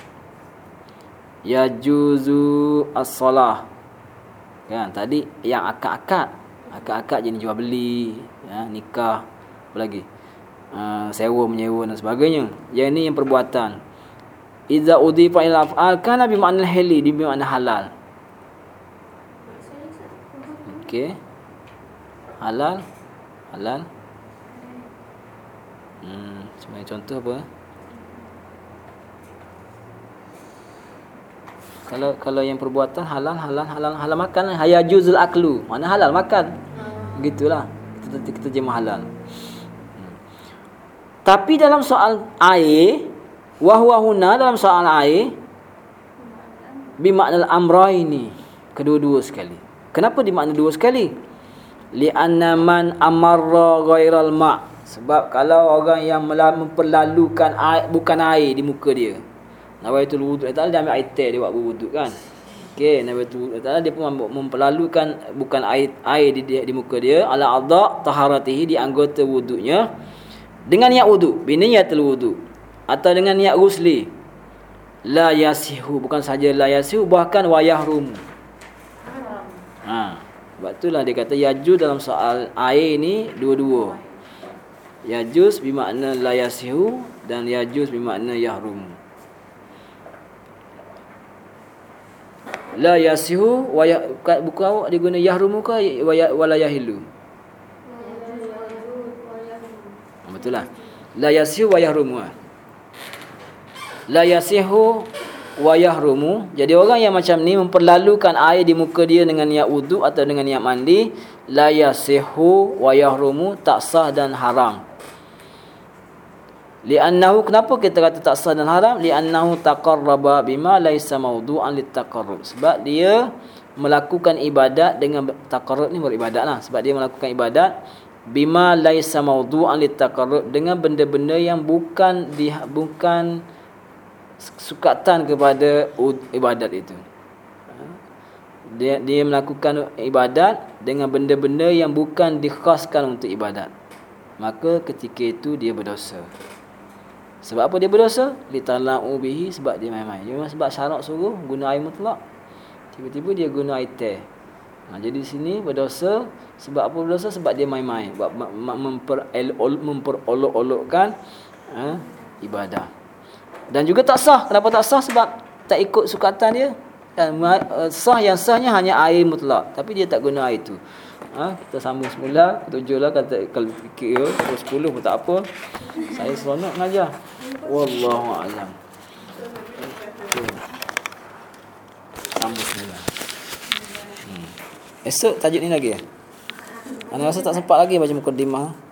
Yajuzu as-salah. Kan tadi yang akad-akad akad-akad jenis jual beli ya nikah apa lagi? Uh, sewa menyewa dan sebagainya. Yang ini yang perbuatan. Iza udifa ilal af'al kana bi makna halal Okey. Halal. Halal. Hmm, sebagai contoh apa? Kalau kalau yang perbuatan halal halal halal halal makan hayajuzul aklu. Mana halal makan? Begitulah. Kita kita terjemah halal. Hmm. Tapi dalam soal air, wahwa huna dalam soal air bimakna al-amra ini kedua-dua sekali. Kenapa dimakna dua sekali? Li'anna man amarra ghairal ma' Sebab kalau orang yang memperlalukan air, bukan air di muka dia. Nawaitul wudu. Tak dia ambil air teh dia buat wudu kan. Okey, Nabi tu Taala dia pun mem- memperlalukan bukan air air di, di, di muka dia ala adha taharatihi di anggota wuduknya dengan niat wuduk, biniyatul wuduk atau dengan niat ghusli. La yasihu bukan saja la yasihu bahkan wa yahrum. Ha. Sebab itulah dia kata yaju dalam soal air ni dua-dua. Yajuz bermakna la yasihu dan yajuz bermakna yahrum. La yasihu wa ya, buku awak dia guna yahrumu ke wa ya, yahilu? Ha, betul lah. La yasihu wa yahrumu. lah. La yasihu wa yahrumu. Jadi orang yang macam ni memperlalukan air di muka dia dengan niat wuduk atau dengan niat mandi, la yasihu wa yahrumu tak sah dan haram. Li'annahu kenapa kita kata tak sah dan haram? Li'annahu taqarraba bima laisa mawdu'an litaqarrub. Sebab dia melakukan ibadat dengan taqarrub ni beribadat lah. Sebab dia melakukan ibadat bima laisa mawdu'an litaqarrub dengan benda-benda yang bukan di, bukan sukatan kepada ibadat itu. Dia dia melakukan ibadat dengan benda-benda yang bukan dikhaskan untuk ibadat. Maka ketika itu dia berdosa. Sebab apa dia berdosa? Litala'u bihi sebab dia main-main. Dia memang sebab syarak suruh guna air mutlak. Tiba-tiba dia guna air teh. Ha, jadi di sini berdosa sebab apa berdosa? Sebab dia main-main. Memper, memperolok-olokkan ha, ibadah. Dan juga tak sah. Kenapa tak sah? Sebab tak ikut sukatan dia. Dan uh, sah yang sahnya hanya air mutlak. Tapi dia tak guna air itu. Ha, kita sambung semula. Tujuh lah kata kalau fikir ya. Kalau sepuluh pun tak apa. Saya seronok mengajar. Wallahu a'lam. Okay. Sambung semula. Hmm. Esok tajuk ni lagi ya? Anda rasa tak sempat lagi baca mukaddimah?